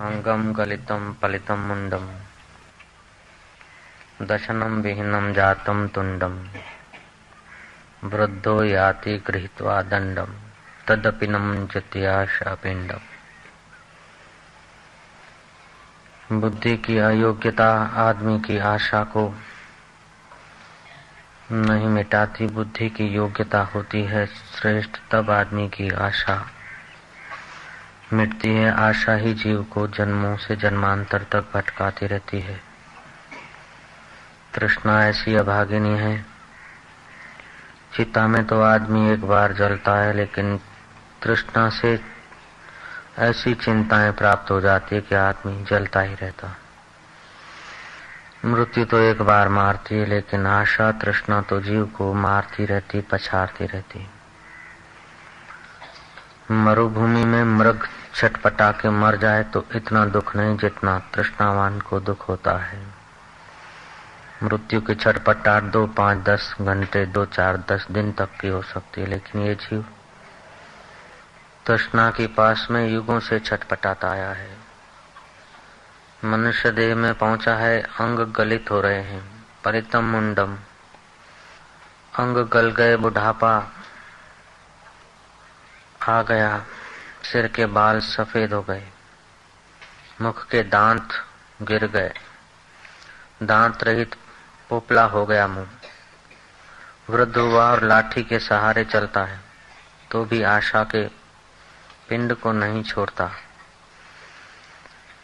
अङ्गं गलितं पलितं मुण्डं। दशनं विहीनं जातं तुण्डं। वृद्धो याति गृहीत्वा दण्डं। तदपि न बुद्धि की अयोग्यता, आदमी की आशा को नहीं मिटाती। बुद्धि की योग्यता होती है श्रेष्ठ, तब आदमी की आशा मिटती है, आशा ही जीव को जन्मों से जन्मांतर तक भटकाती रहती है। तृष्णा ऐसी अभागिनी है। चिता में तो आदमी एक बार जलता है, लेकिन तृष्णा से ऐसी चिंताएँ प्राप्त हो जाती है कि आदमी जलता ही रहता। मृत्यु तो एक बार मारती है, लेकिन आशा तृष्णा तो जीव को मारती रहती पछाड़ती रहती। मरुभूमि में मृग छटपटा के मर जाए तो इतना दुख नहीं जितना तृष्णावान को दुख होता है। मृत्यु की छटपटाट दो पाँच दस घंटे, दो चार दस दिन तक की हो सकती है, लेकिन ये जीव तृष्णा के पास में युगों से छटपटाता आया है। मनुष्य देह में पहुँचा है, अंग गलित हो रहे हैं। परितम मुंडम। अंग गल गए बुढ़ापा आ गया, सिर के बाल सफ़ेद हो गए, मुख के दांत गिर गए। दांत रहित पोपला हो गया मुँह। वृद्ध हुआ और लाठी के सहारे चलता है तो भी आशा के पिंड को नहीं छोड़ता।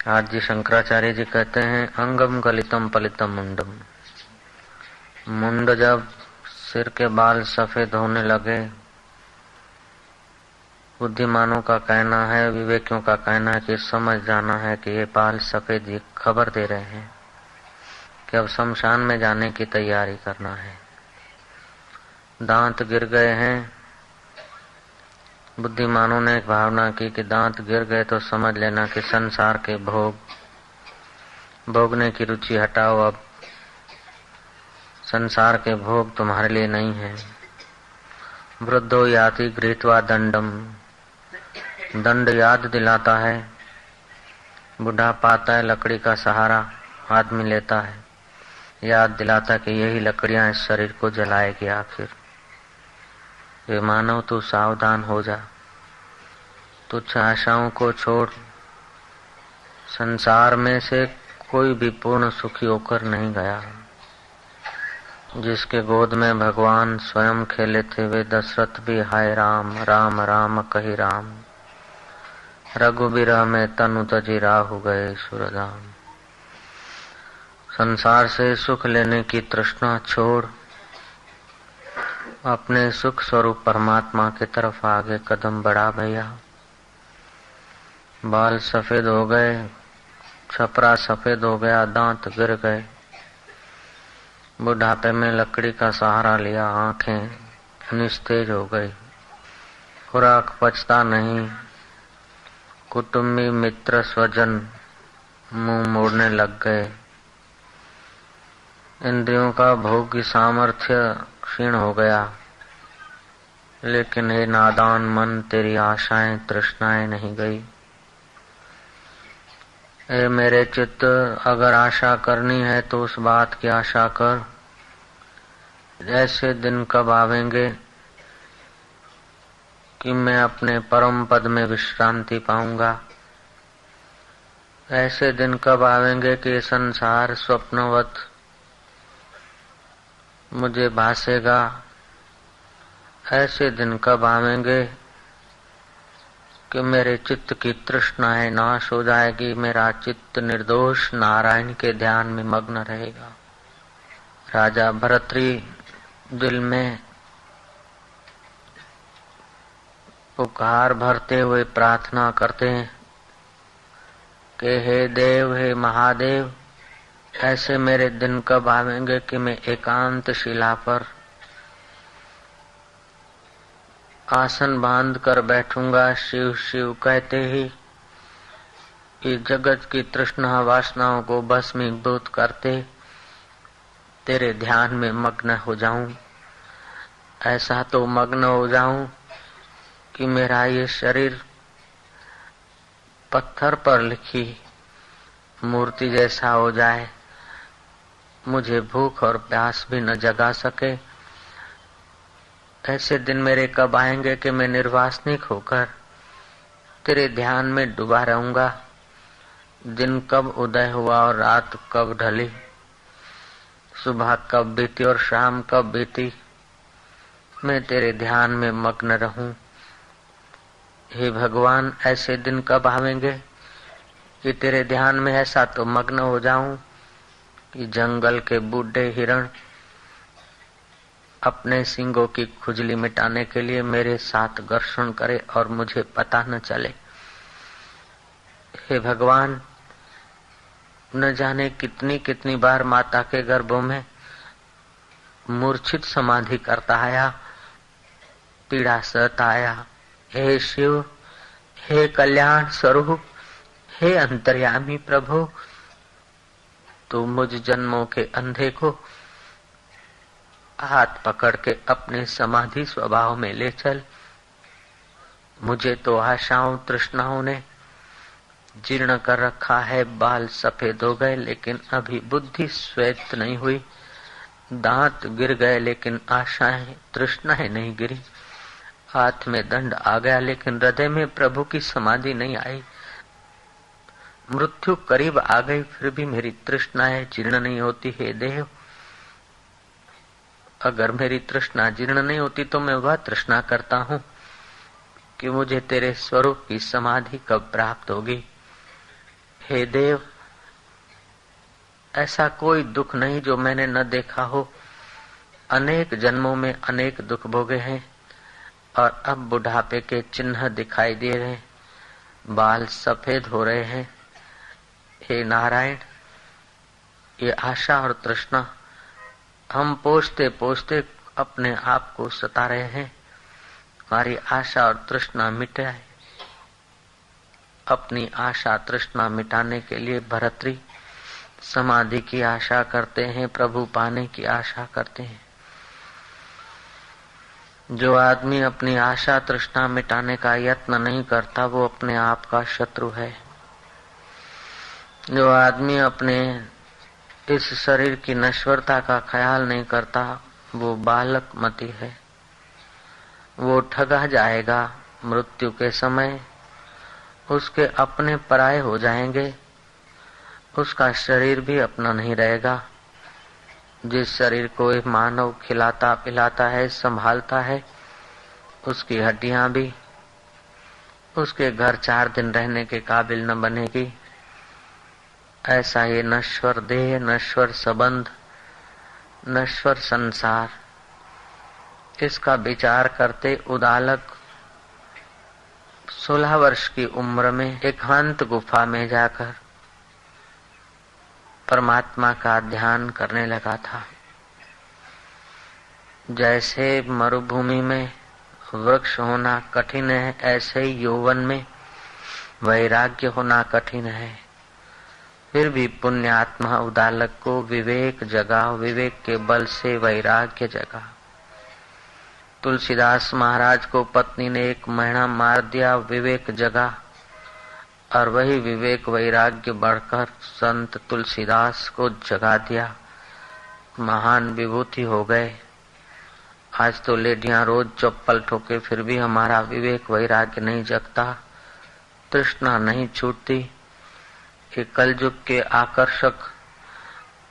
आज जी शंकराचार्य जी कहते हैं, अंगम गलितम पलितम मुंडम। मुंड जब सिर के बाल सफ़ेद होने लगे बुद्धिमानों का कहना है, विवेकियों का कहना है कि समझ जाना है कि ये बाल सफ़ेद ये खबर दे रहे हैं कि अब शमशान में जाने की तैयारी करना है। दांत गिर गए हैं। बुद्धिमानों ने भावना की कि दांत गिर गए तो समझ लेना कि संसार के भोग, भोगने की रुचि हटाओ अब। संसार के भोग तुम्हारे लिए नहीं है। वृद्धो याति गृहत्वा दंडम। दंड याद दिलाता है। बुढ़ा पाता है, लकड़ी का सहारा आदमी लेता है। याद दिलाता कि यही लकड़ियाँ इस शरीर को जलाएगी आखिर। वे मानव तू सावधान हो जा। तुच्छ आशाओं को छोड़। संसार में से कोई भी पूर्ण सुखी होकर नहीं गया। जिसके गोद में भगवान स्वयं खेले थे, वे दशरथ भी हाय राम राम राम, कही राम। रघुबीर में तनु तजी राहु गए सुरधाम। संसार से सुख लेने की तृष्णा छोड़ अपने सुख स्वरूप परमात्मा की तरफ़ आगे कदम बढ़ा भैया। बाल सफ़ेद हो गए, छपरा सफ़ेद हो गया, दांत गिर गए। बुढ़ापे में लकड़ी का सहारा लिया, आँखें निस्तेज हो गई। खुराक पचता नहीं कुटुंबी मित्र स्वजन मुँह मोड़ने लग गए। इंद्रियों का भोग की सामर्थ्य क्षीण हो गया। लेकिन हे नादान मन, तेरी आशाएँ, तृष्णाएँ नहीं गई। ए मेरे चित्त, अगर आशा करनी है तो उस बात की आशा कर। ऐसे दिन कब आवेंगे? कि मैं अपने परम पद में विश्रांति पाऊँगा। ऐसे दिन कब आवेंगे कि संसार स्वप्नवत मुझे भासेगा? ऐसे दिन कब आवेंगे कि मेरे चित्त की तृष्णाएँ नाश हो जाएगी, मेरा चित्त निर्दोष नारायण के ध्यान में मग्न रहेगा। राजा भरतरी, दिल में पुकार भरते हुए प्रार्थना करते हैं कि हे देव, हे महादेव, ऐसे मेरे दिन कब आवेंगे कि मैं एकांत शिला पर आसन बाँध कर बैठूँगा। शिव शिव कहते ही कि जगत की तृष्णा वासनाओं को भस्मीभूत करते तेरे ध्यान में मग्न हो जाऊँ। ऐसा तो मग्न हो जाऊँ कि मेरा ये शरीर पत्थर पर लिखी मूर्ति जैसा हो जाए, मुझे भूख और प्यास भी न जगा सके। ऐसे दिन मेरे कब आएँगे कि मैं निर्वासनिक होकर तेरे ध्यान में डूबा रहूँगा? दिन कब उदय हुआ और रात कब ढली? सुबह कब बीती और शाम कब बीती? मैं तेरे ध्यान में मग्न रहूँ। हे भगवान, ऐसे दिन कब आवेंगे? कि तेरे ध्यान में ऐसा तो मग्न हो जाऊँ कि जंगल के बूढ़े हिरण अपने सिंगों की खुजली मिटाने के लिए मेरे साथ घर्षण करे और मुझे पता न चले। हे भगवान, न जाने कितनी कितनी बार माता के गर्भों में मूर्छित समाधि करता आया पीड़ा सहता आया हे शिव, हे कल्याण स्वरूप, हे अंतर्यामी प्रभु, तू मुझ जन्मों के अंधे को हाथ पकड़ के अपने समाधि स्वभाव में ले चल। मुझे तो आशाओं, तृष्णाओं ने जीर्ण कर रखा है। बाल सफ़ेद हो गए, लेकिन अभी बुद्धि श्वेत नहीं हुई। दांत गिर गए, लेकिन आशाएँ, तृष्णाएँ नहीं गिरी। हाथ में दंड आ गया, लेकिन हृदय में प्रभु की समाधि नहीं आई। मृत्यु करीब आ गई, फिर भी मेरी तृष्णाएँ जीर्ण नहीं होती। है देव, अगर मेरी तृष्णा जीर्ण नहीं होती तो मैं वह तृष्णा करता हूँ कि मुझे तेरे स्वरूप की समाधि कब प्राप्त होगी। हे देव, ऐसा कोई दुख नहीं जो मैंने न देखा हो। अनेक जन्मों में अनेक दुख भोगे हैं। और अब बुढ़ापे के चिन्ह दिखाई दे रहे बाल सफ़ेद हो रहे हैं। हे नारायण, ये आशा और तृष्णा हम पोषते पोषते अपने आप को सता रहे हैं। हमारी आशा और तृष्णा मिटाए अपनी आशा तृष्णा मिटाने के लिए भरतरी समाधि की आशा करते हैं, प्रभु पाने की आशा करते हैं। जो आदमी अपनी आशा तृष्णा मिटाने का यत्न नहीं करता, वो अपने आप का शत्रु है। जो आदमी अपने इस शरीर की नश्वरता का ख्याल नहीं करता, वो बालक मती है। वो ठगा जाएगा मृत्यु के समय, उसके अपने पराये हो जाएँगे, उसका शरीर भी अपना नहीं रहेगा। जिस शरीर को एक मानव खिलाता, पिलाता है, संभालता है, उसकी हड्डियाँ भी, उसके घर चार दिन रहने के काबिल न बनेगी। ऐसा ये नश्वर देह नश्वर संबंध नश्वर संसार। इसका विचार करते उदालक सोलह वर्ष की उम्र में एकांत गुफा में जाकर परमात्मा का ध्यान करने लगा था। जैसे मरुभूमि में वृक्ष होना कठिन है, ऐसे ही यौवन में वैराग्य होना कठिन है। फिर भी पुण्यात्मा उदालक को विवेक जगा, विवेक के बल से वैराग्य जगा। तुलसीदास महाराज को पत्नी ने एक महीना मार दिया, विवेक जगा। और वही विवेक वैराग्य बढ़कर संत तुलसीदास को जगा दिया। महान विभूति हो गए। आज तो लेडियाँ रोज चप्पल ठोके, फिर भी हमारा विवेक वैराग्य नहीं जगता। तृष्णा नहीं छूटती। कि कलयुग के आकर्षक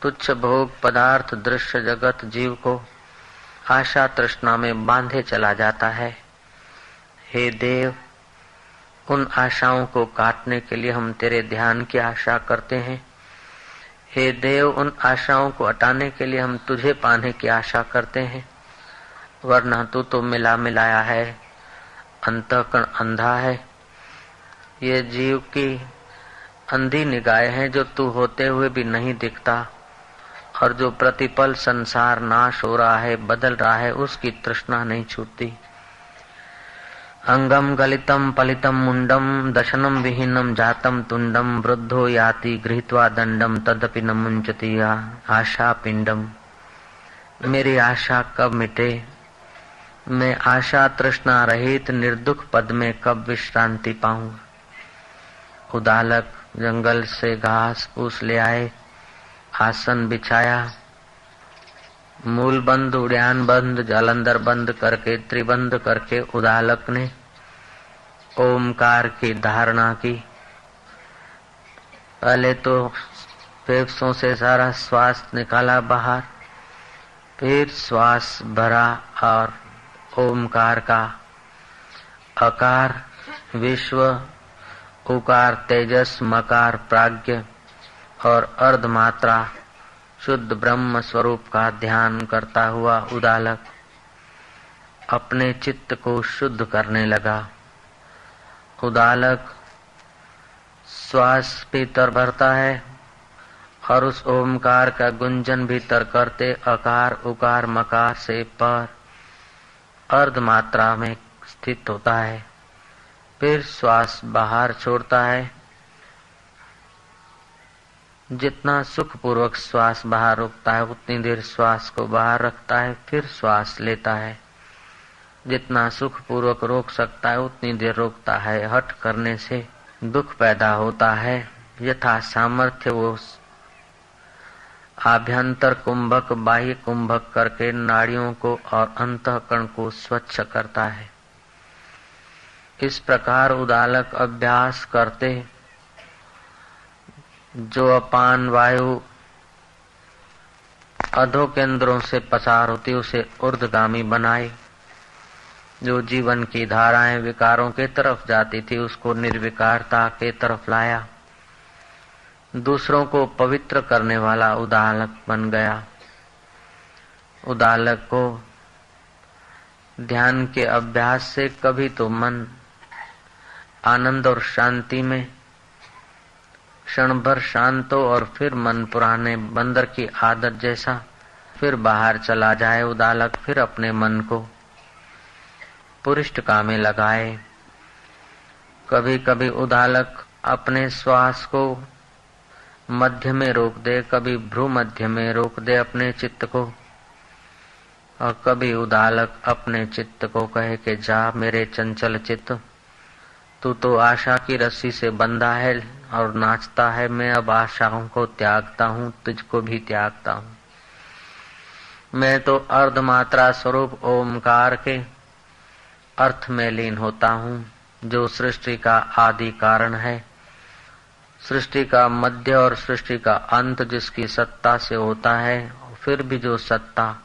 तुच्छ भोग पदार्थ दृश्य जगत जीव को आशा तृष्णा में बांधे चला जाता है। हे देव उन आशाओं को काटने के लिए हम तेरे ध्यान की आशा करते हैं। हे देव, उन आशाओं को हटाने के लिए हम तुझे पाने की आशा करते हैं। वरना तू तो मिला मिलाया है अंतकण अंधा है। ये जीव की अंधी निगाहें हैं जो तू होते हुए भी नहीं दिखता, और जो प्रतिपल संसार नाश हो रहा है, बदल रहा है, उसकी तृष्णा नहीं छूटती। अंगम गलितम पलितम मुंडम दशनम विहीनम जातम तुंडम वृद्धो याति गृहत्वा दंडम तदपि न मुंचती आशा पिंडम मेरी आशा कब मिटे? मैं आशा तृष्णा रहित निर्दुख पद में कब विश्रांति पाऊँगा उदालक जंगल से घास फूस ले आए, आसन बिछाया। मूल बंद उड़ान बंद, जालंधर बंद करके, त्रिबंध करके उदालक ने ओमकार की धारणा की। पहले तो फेफड़ों से सारा श्वास निकाला बाहर, फिर श्वास भरा और ओमकार का अकार, विश्व, उकार, तेजस, मकार प्राज्ञ और अर्ध मात्रा शुद्ध ब्रह्म स्वरूप का ध्यान करता हुआ उदालक अपने चित्त को शुद्ध करने लगा। उदालक श्वास भीतर भरता है और उस ओमकार का गुंजन भीतर करते अकार, उकार, मकार से पर अर्ध मात्रा में स्थित होता है। फिर श्वास बाहर छोड़ता है। जितना सुख पूर्वक श्वास बाहर रोकता है, उतनी देर श्वास को बाहर रखता है, फिर श्वास लेता है। जितना सुख पूर्वक रोक सकता है, उतनी देर रोकता है। हट करने से दुख पैदा होता है। यथा सामर्थ्य वो आभ्यंतर कुंभक, बाह्य कुंभक करके नाड़ियों को और अंतकरण को स्वच्छ करता है। इस प्रकार उदालक अभ्यास करते, जो अपान वायु अधो केंद्रों से पसार होती, उसे उर्दगामी बनाए। जो जीवन की धाराएँ विकारों के तरफ़ जाती थी, उसको निर्विकारता के तरफ़ लाया। दूसरों को पवित्र करने वाला उदालक बन गया। उदालक को ध्यान के अभ्यास से कभी तो मन आनंद और शांति में, क्षण भर शांत हो और फिर मन पुराने बंदर की आदत जैसा, फिर बाहर चला जाए उदालक फिर अपने मन को। पुरिष्ट कामे लगाए। कभी कभी उदालक अपने श्वास को मध्य में रोक दे, कभी भ्रू मध्य में रोक दे अपने चित्त को। और कभी उदालक अपने चित्त को कहे कि, जा मेरे चंचल चित्त, तू तो आशा की रस्सी से बंधा है और नाचता है। मैं अब आशाओं को त्यागता हूँ, तुझको भी त्यागता हूँ। मैं तो अर्धमात्रा स्वरूप ओमकार के अर्थ में लीन होता हूँ, जो सृष्टि का आदि कारण है। सृष्टि का मध्य और सृष्टि का अंत जिसकी सत्ता से होता है, फिर भी जो सत्ता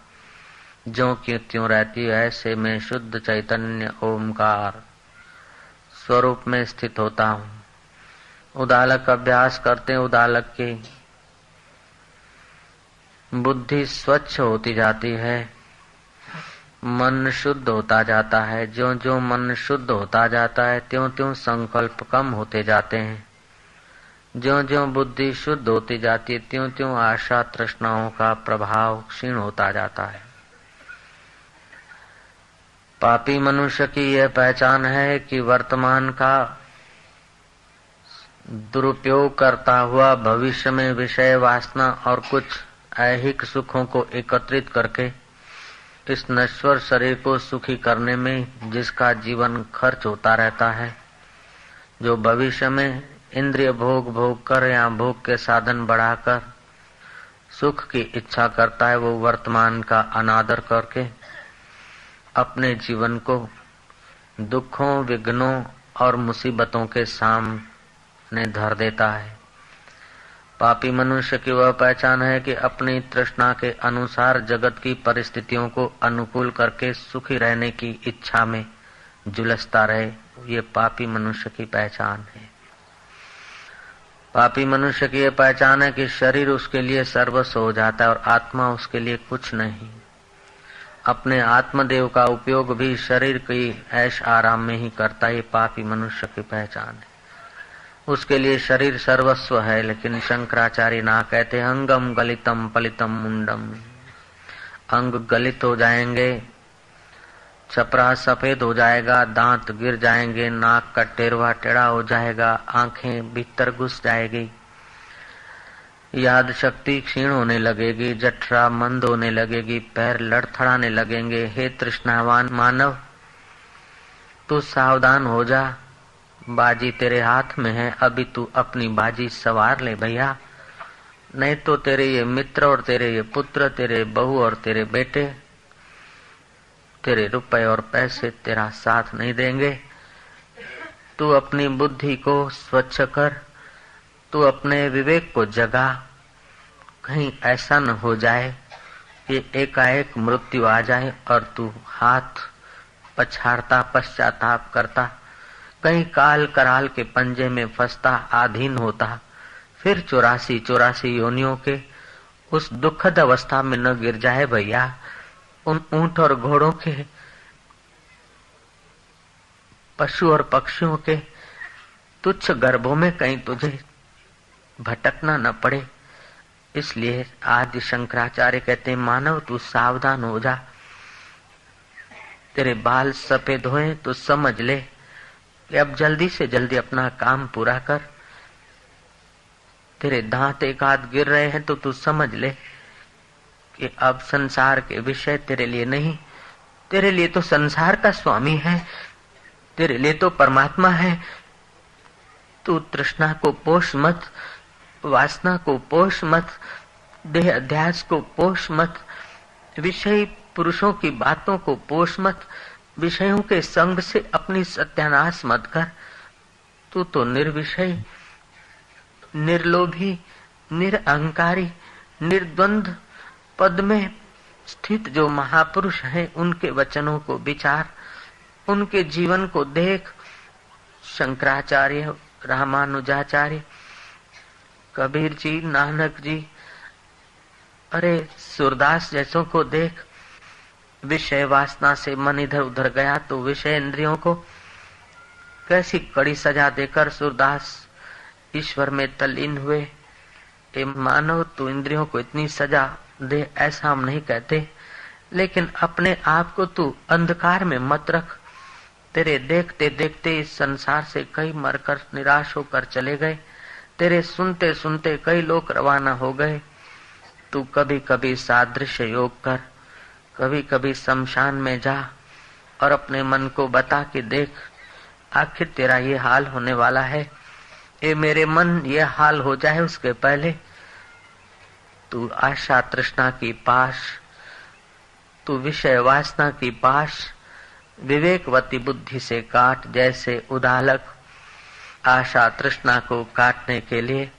जो क्यों त्यों रहती है, ऐसे में शुद्ध चैतन्य ओमकार स्वरूप में स्थित होता हूँ। उदालक अभ्यास करते उदालक की बुद्धि स्वच्छ होती जाती है। मन शुद्ध होता जाता है। जो जो मन शुद्ध होता जाता है त्यों त्यों संकल्प कम होते जाते हैं। जो जो बुद्धि शुद्ध होती जाती है त्यों त्यों आशा तृष्णाओं का प्रभाव क्षीण होता जाता है। पापी मनुष्य की यह पहचान है कि वर्तमान का दुरुपयोग करता हुआ भविष्य में विषय वासना और कुछ ऐहिक सुखों को एकत्रित करके इस नश्वर शरीर को सुखी करने में जिसका जीवन खर्च होता रहता है, जो भविष्य में इंद्रिय भोग भोग कर या भोग के साधन बढ़ाकर सुख की इच्छा करता है, वो वर्तमान का अनादर करके अपने जीवन को दुखों, विघ्नों और मुसीबतों के सामने धर देता है। पापी मनुष्य की वह पहचान है कि अपनी तृष्णा के अनुसार जगत की परिस्थितियों को अनुकूल करके सुखी रहने की इच्छा में जुलसता रहे, ये पापी मनुष्य की पहचान है। पापी मनुष्य की यह पहचान है कि शरीर उसके लिए सर्वस्व हो जाता है और आत्मा उसके लिए कुछ नहीं। अपने आत्मदेव का उपयोग भी शरीर की ऐश आराम में ही करता है पापी मनुष्य की पहचान है। उसके लिए शरीर सर्वस्व है, लेकिन शंकराचार्य ना कहते, अंगम गलितम पलितम मुंडम। अंग गलित हो जाएँगे छपरा सफ़ेद हो जाएगा, दांत गिर जाएँगे, नाक का टेरवा टेढ़ा हो जाएगा, आँखें भीतर घुस जाएगी। याद शक्ति क्षीण होने लगेगी, जठरा मंद होने लगेगी, पैर लड़थड़ाने लगेंगे, हे तृष्णावान मानव, तू सावधान हो जा। बाजी तेरे हाथ में है, अभी तू अपनी बाजी सवार ले भैया। नहीं तो तेरे ये मित्र और तेरे ये पुत्र, तेरे बहू और तेरे बेटे, तेरे रुपए और पैसे तेरा साथ नहीं देंगे। तू अपनी बुद्धि को स्वच्छ कर, तू अपने विवेक को जगा। कहीं ऐसा न हो जाए कि एकाएक मृत्यु आ जाए और तू हाथ पछाड़ता, पश्चाताप करता। कहीं काल कराल के पंजे में फंसता आधीन होता, फिर चौरासी चौरासी योनियों के उस दुखद अवस्था में न गिर जाए भैया। उन ऊँट और घोड़ों के, पशु और पक्षियों के तुच्छ गर्भों में कहीं तुझे भटकना न पड़े। इसलिए आज शंकराचार्य कहते हैं, मानव तू सावधान हो जा। तेरे बाल सफ़ेद हुए तो समझ ले कि अब जल्दी से जल्दी अपना काम पूरा कर। तेरे दांत एक हाथ गिर रहे हैं तो तू समझ ले कि अब संसार के विषय तेरे लिए नहीं। तेरे लिए तो संसार का स्वामी है। तेरे लिए तो परमात्मा है। तू तृष्णा को पोष मत, वासना को पोष मत, देह अध्यास को पोष मत, विषय पुरुषों की बातों को पोष मत विषयों के संग से अपनी सत्यानाश मत कर। तू तो निर्विषय, निर्लोभी, निरअहकारी, निर्द्वंद पद में स्थित जो महापुरुष हैं, उनके वचनों को विचार, उनके जीवन को देख। शंकराचार्य, रामानुजाचार्य कबीर जी नानक जी, अरे सूरदास जैसों को देख। विषय वासना से मन इधर उधर गया तो विषय इंद्रियों को कैसी कड़ी सजा देकर सूरदास ईश्वर में तल्लीन हुए। ए मानव तू इंद्रियों को इतनी सजा दे ऐसा हम नहीं कहते, लेकिन अपने आप को तू अंधकार में मत रख। तेरे देखते देखते इस संसार से कई मरकर निराश होकर चले गए। तेरे सुनते सुनते कई लोग रवाना हो गए। तू कभी कभी सादृश्य योग कर। कभी कभी शमशान में जा और अपने मन को बता के देख, आखिर तेरा ये हाल होने वाला है। ये मेरे मन, ये हाल हो जाए उसके पहले। तू आशा तृष्णा की पाश, तू विषय वासना की पाश, विवेकवती बुद्धि से काट जैसे उदालक। आशा तृष्णा को काटने के लिए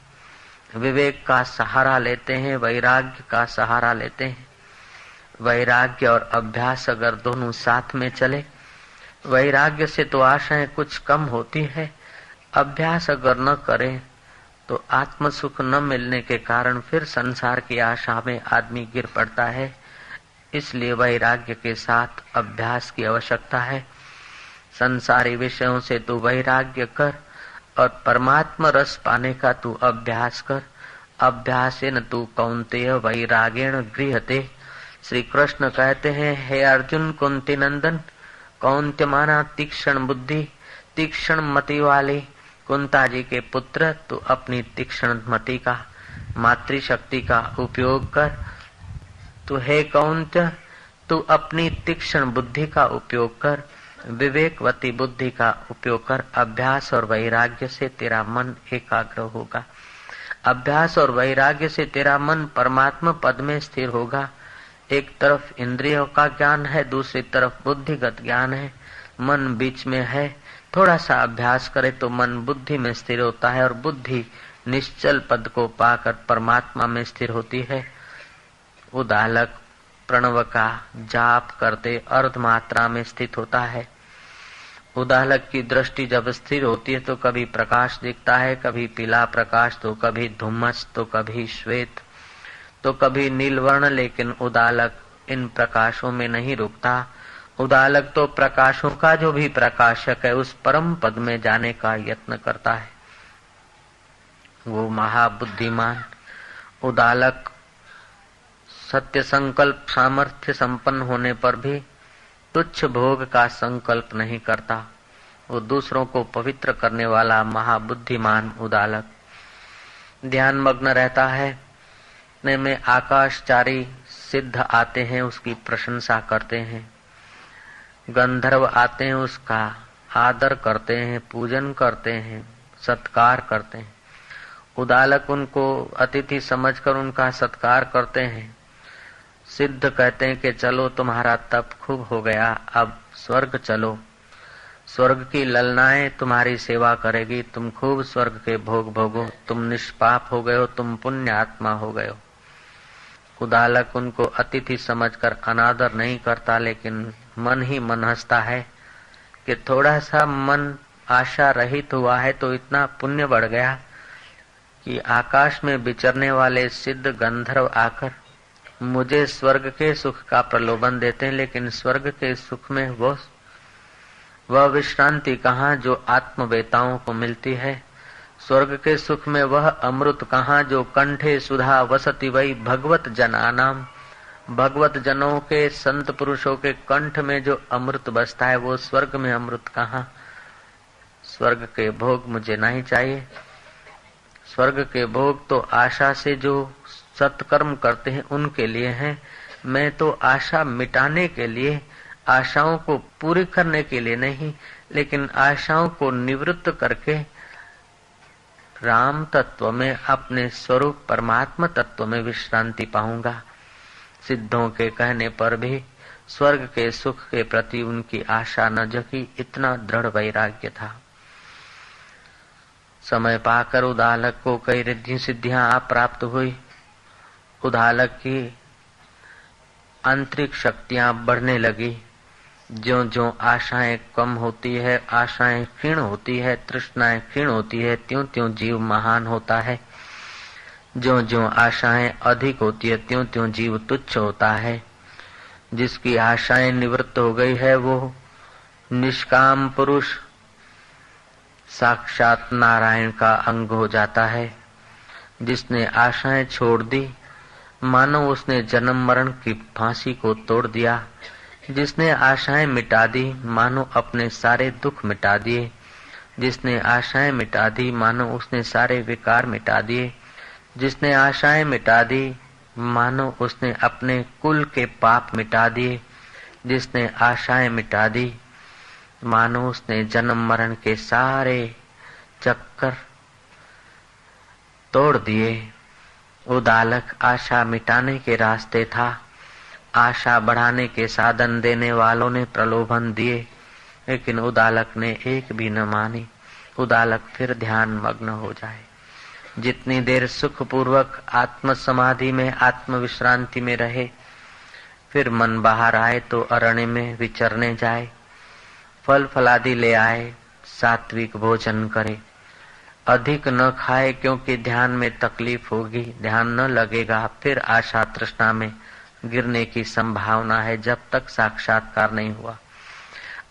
विवेक का सहारा लेते हैं, वैराग्य का सहारा लेते हैं। वैराग्य और अभ्यास अगर दोनों साथ में चले, वैराग्य से तो आशाएँ कुछ कम होती है। अभ्यास अगर न करें तो आत्म सुख न मिलने के कारण फिर संसार की आशा में आदमी गिर पड़ता है। इसलिए वैराग्य के साथ अभ्यास की आवश्यकता है। संसारी विषयों से तू वैराग्य कर और परमात्मा रस पाने का तू अभ्यास कर। अभ्यास न तू कौनते वैरागेण गृहते। श्री कृष्ण कहते हैं, हे अर्जुन कुंती नंदन कौंत्य माना तीक्ष्ण बुद्धि, तीक्ष्ण मति वाले, कुंता जी के पुत्र, तू अपनी तीक्ष्ण मति का, मातृशक्ति का उपयोग कर। तू हे कौंत्य, तू अपनी तीक्ष्ण बुद्धि का उपयोग कर, विवेकवती बुद्धि का उपयोग कर। अभ्यास और वैराग्य से तेरा मन एकाग्र होगा। अभ्यास और वैराग्य से तेरा मन परमात्मा पद में स्थिर होगा। एक तरफ़ इंद्रियों का ज्ञान है, दूसरी तरफ़ बुद्धिगत ज्ञान है। मन बीच में है। थोड़ा सा अभ्यास करे तो मन बुद्धि में स्थिर होता है और बुद्धि निश्चल पद को पाकर परमात्मा में स्थिर होती है। उदालक प्रणव का जाप करते अर्ध मात्रा में स्थित होता है। उदालक की दृष्टि जब स्थिर होती है तो कभी प्रकाश दिखता है, कभी पीला प्रकाश तो कभी धुम्मस तो कभी श्वेत। तो कभी नीलवर्ण लेकिन उदालक इन प्रकाशों में नहीं रुकता। उदालक तो प्रकाशों का जो भी प्रकाशक है, उस परम पद में जाने का यत्न करता है। वो महाबुद्धिमान, उदालक, सत्य संकल्प, सामर्थ्य संपन्न होने पर भी तुच्छ भोग का संकल्प नहीं करता। वो दूसरों को पवित्र करने वाला महाबुद्धिमान उदालक। ध्यान मग्न रहता है इतने में आकाशचारी सिद्ध आते हैं, उसकी प्रशंसा करते हैं। गंधर्व आते हैं, उसका आदर करते हैं, पूजन करते हैं, सत्कार करते हैं। उदालक उनको अतिथि समझकर उनका सत्कार करते हैं। सिद्ध कहते हैं कि चलो, तुम्हारा तप खूब हो गया, अब स्वर्ग चलो। स्वर्ग की ललनाएँ तुम्हारी सेवा करेगी, तुम खूब स्वर्ग के भोग भोगो, तुम निष्पाप हो गए हो, तुम पुण्य आत्मा हो गए हो। उदालक उनको अतिथि समझकर अनादर नहीं करता, लेकिन मन ही मन हंसता है कि थोड़ा सा मन आशा रहित हुआ है तो इतना पुण्य बढ़ गया कि आकाश में विचरने वाले सिद्ध गंधर्व आकर मुझे स्वर्ग के सुख का प्रलोभन देते हैं, लेकिन स्वर्ग के सुख में वो, वह विश्रांति कहाँ जो आत्मवेताओं को मिलती है। स्वर्ग के सुख में वह अमृत कहाँ जो कंठे सुधा वसती वही भगवत जनानाम। भगवत जनों के, संत पुरुषों के कंठ में जो अमृत बसता है, वो स्वर्ग में अमृत कहाँ? स्वर्ग के भोग मुझे नहीं चाहिए। स्वर्ग के भोग तो आशा से जो सत्कर्म करते हैं, उनके लिए हैं। मैं तो आशा मिटाने के लिए, आशाओं को पूरी करने के लिए नहीं, लेकिन आशाओं को निवृत्त करके राम तत्व में, अपने स्वरूप परमात्मा तत्व में विश्रांति पाऊँगा। सिद्धों के कहने पर भी, स्वर्ग के सुख के प्रति उनकी आशा न जगी, इतना दृढ़ वैराग्य था। समय पाकर उदालक को कई रिद्धि सिद्धियाँ प्राप्त हुई। उदालक की आंतरिक शक्तियाँ बढ़ने लगी। जो जो आशाएँ कम होती है, आशाएँ क्षीण होती है, तृष्णाएँ क्षीण होती है त्यों त्यों जीव महान होता है। जो जो आशाएँ अधिक होती है त्यों त्यों जीव तुच्छ होता है। जिसकी आशाएँ निवृत्त हो गई है, वो निष्काम पुरुष, साक्षात नारायण का अंग हो जाता है। जिसने आशाएँ छोड़ दी, मानो उसने जन्म मरण की फांसी को तोड़ दिया। जिसने आशाएँ मिटा दी, मानो अपने सारे दुख मिटा दिए। जिसने आशाएँ मिटा दी, मानो उसने सारे विकार मिटा दिए। जिसने आशाएँ मिटा दी, मानो उसने अपने कुल के पाप मिटा दिए। जिसने आशाएँ मिटा दी, मानो उसने जन्म मरण के सारे चक्कर तोड़ दिए। उदालक आशा मिटाने के रास्ते था। आशा बढ़ाने के साधन देने वालों ने प्रलोभन दिए, लेकिन उदालक ने एक भी न मानी। उदालक फिर ध्यान मग्न हो जाए। जितनी देर सुख पूर्वक आत्म समाधि में आत्म विश्रांति में रहे, फिर मन बाहर आए तो अरण्य में विचरने जाए, फल फलादि ले आए, सात्विक भोजन करे। अधिक न खाए क्योंकि ध्यान में तकलीफ़ होगी, ध्यान न लगेगा, फिर आशा तृष्णा में गिरने की संभावना है, जब तक साक्षात्कार नहीं हुआ।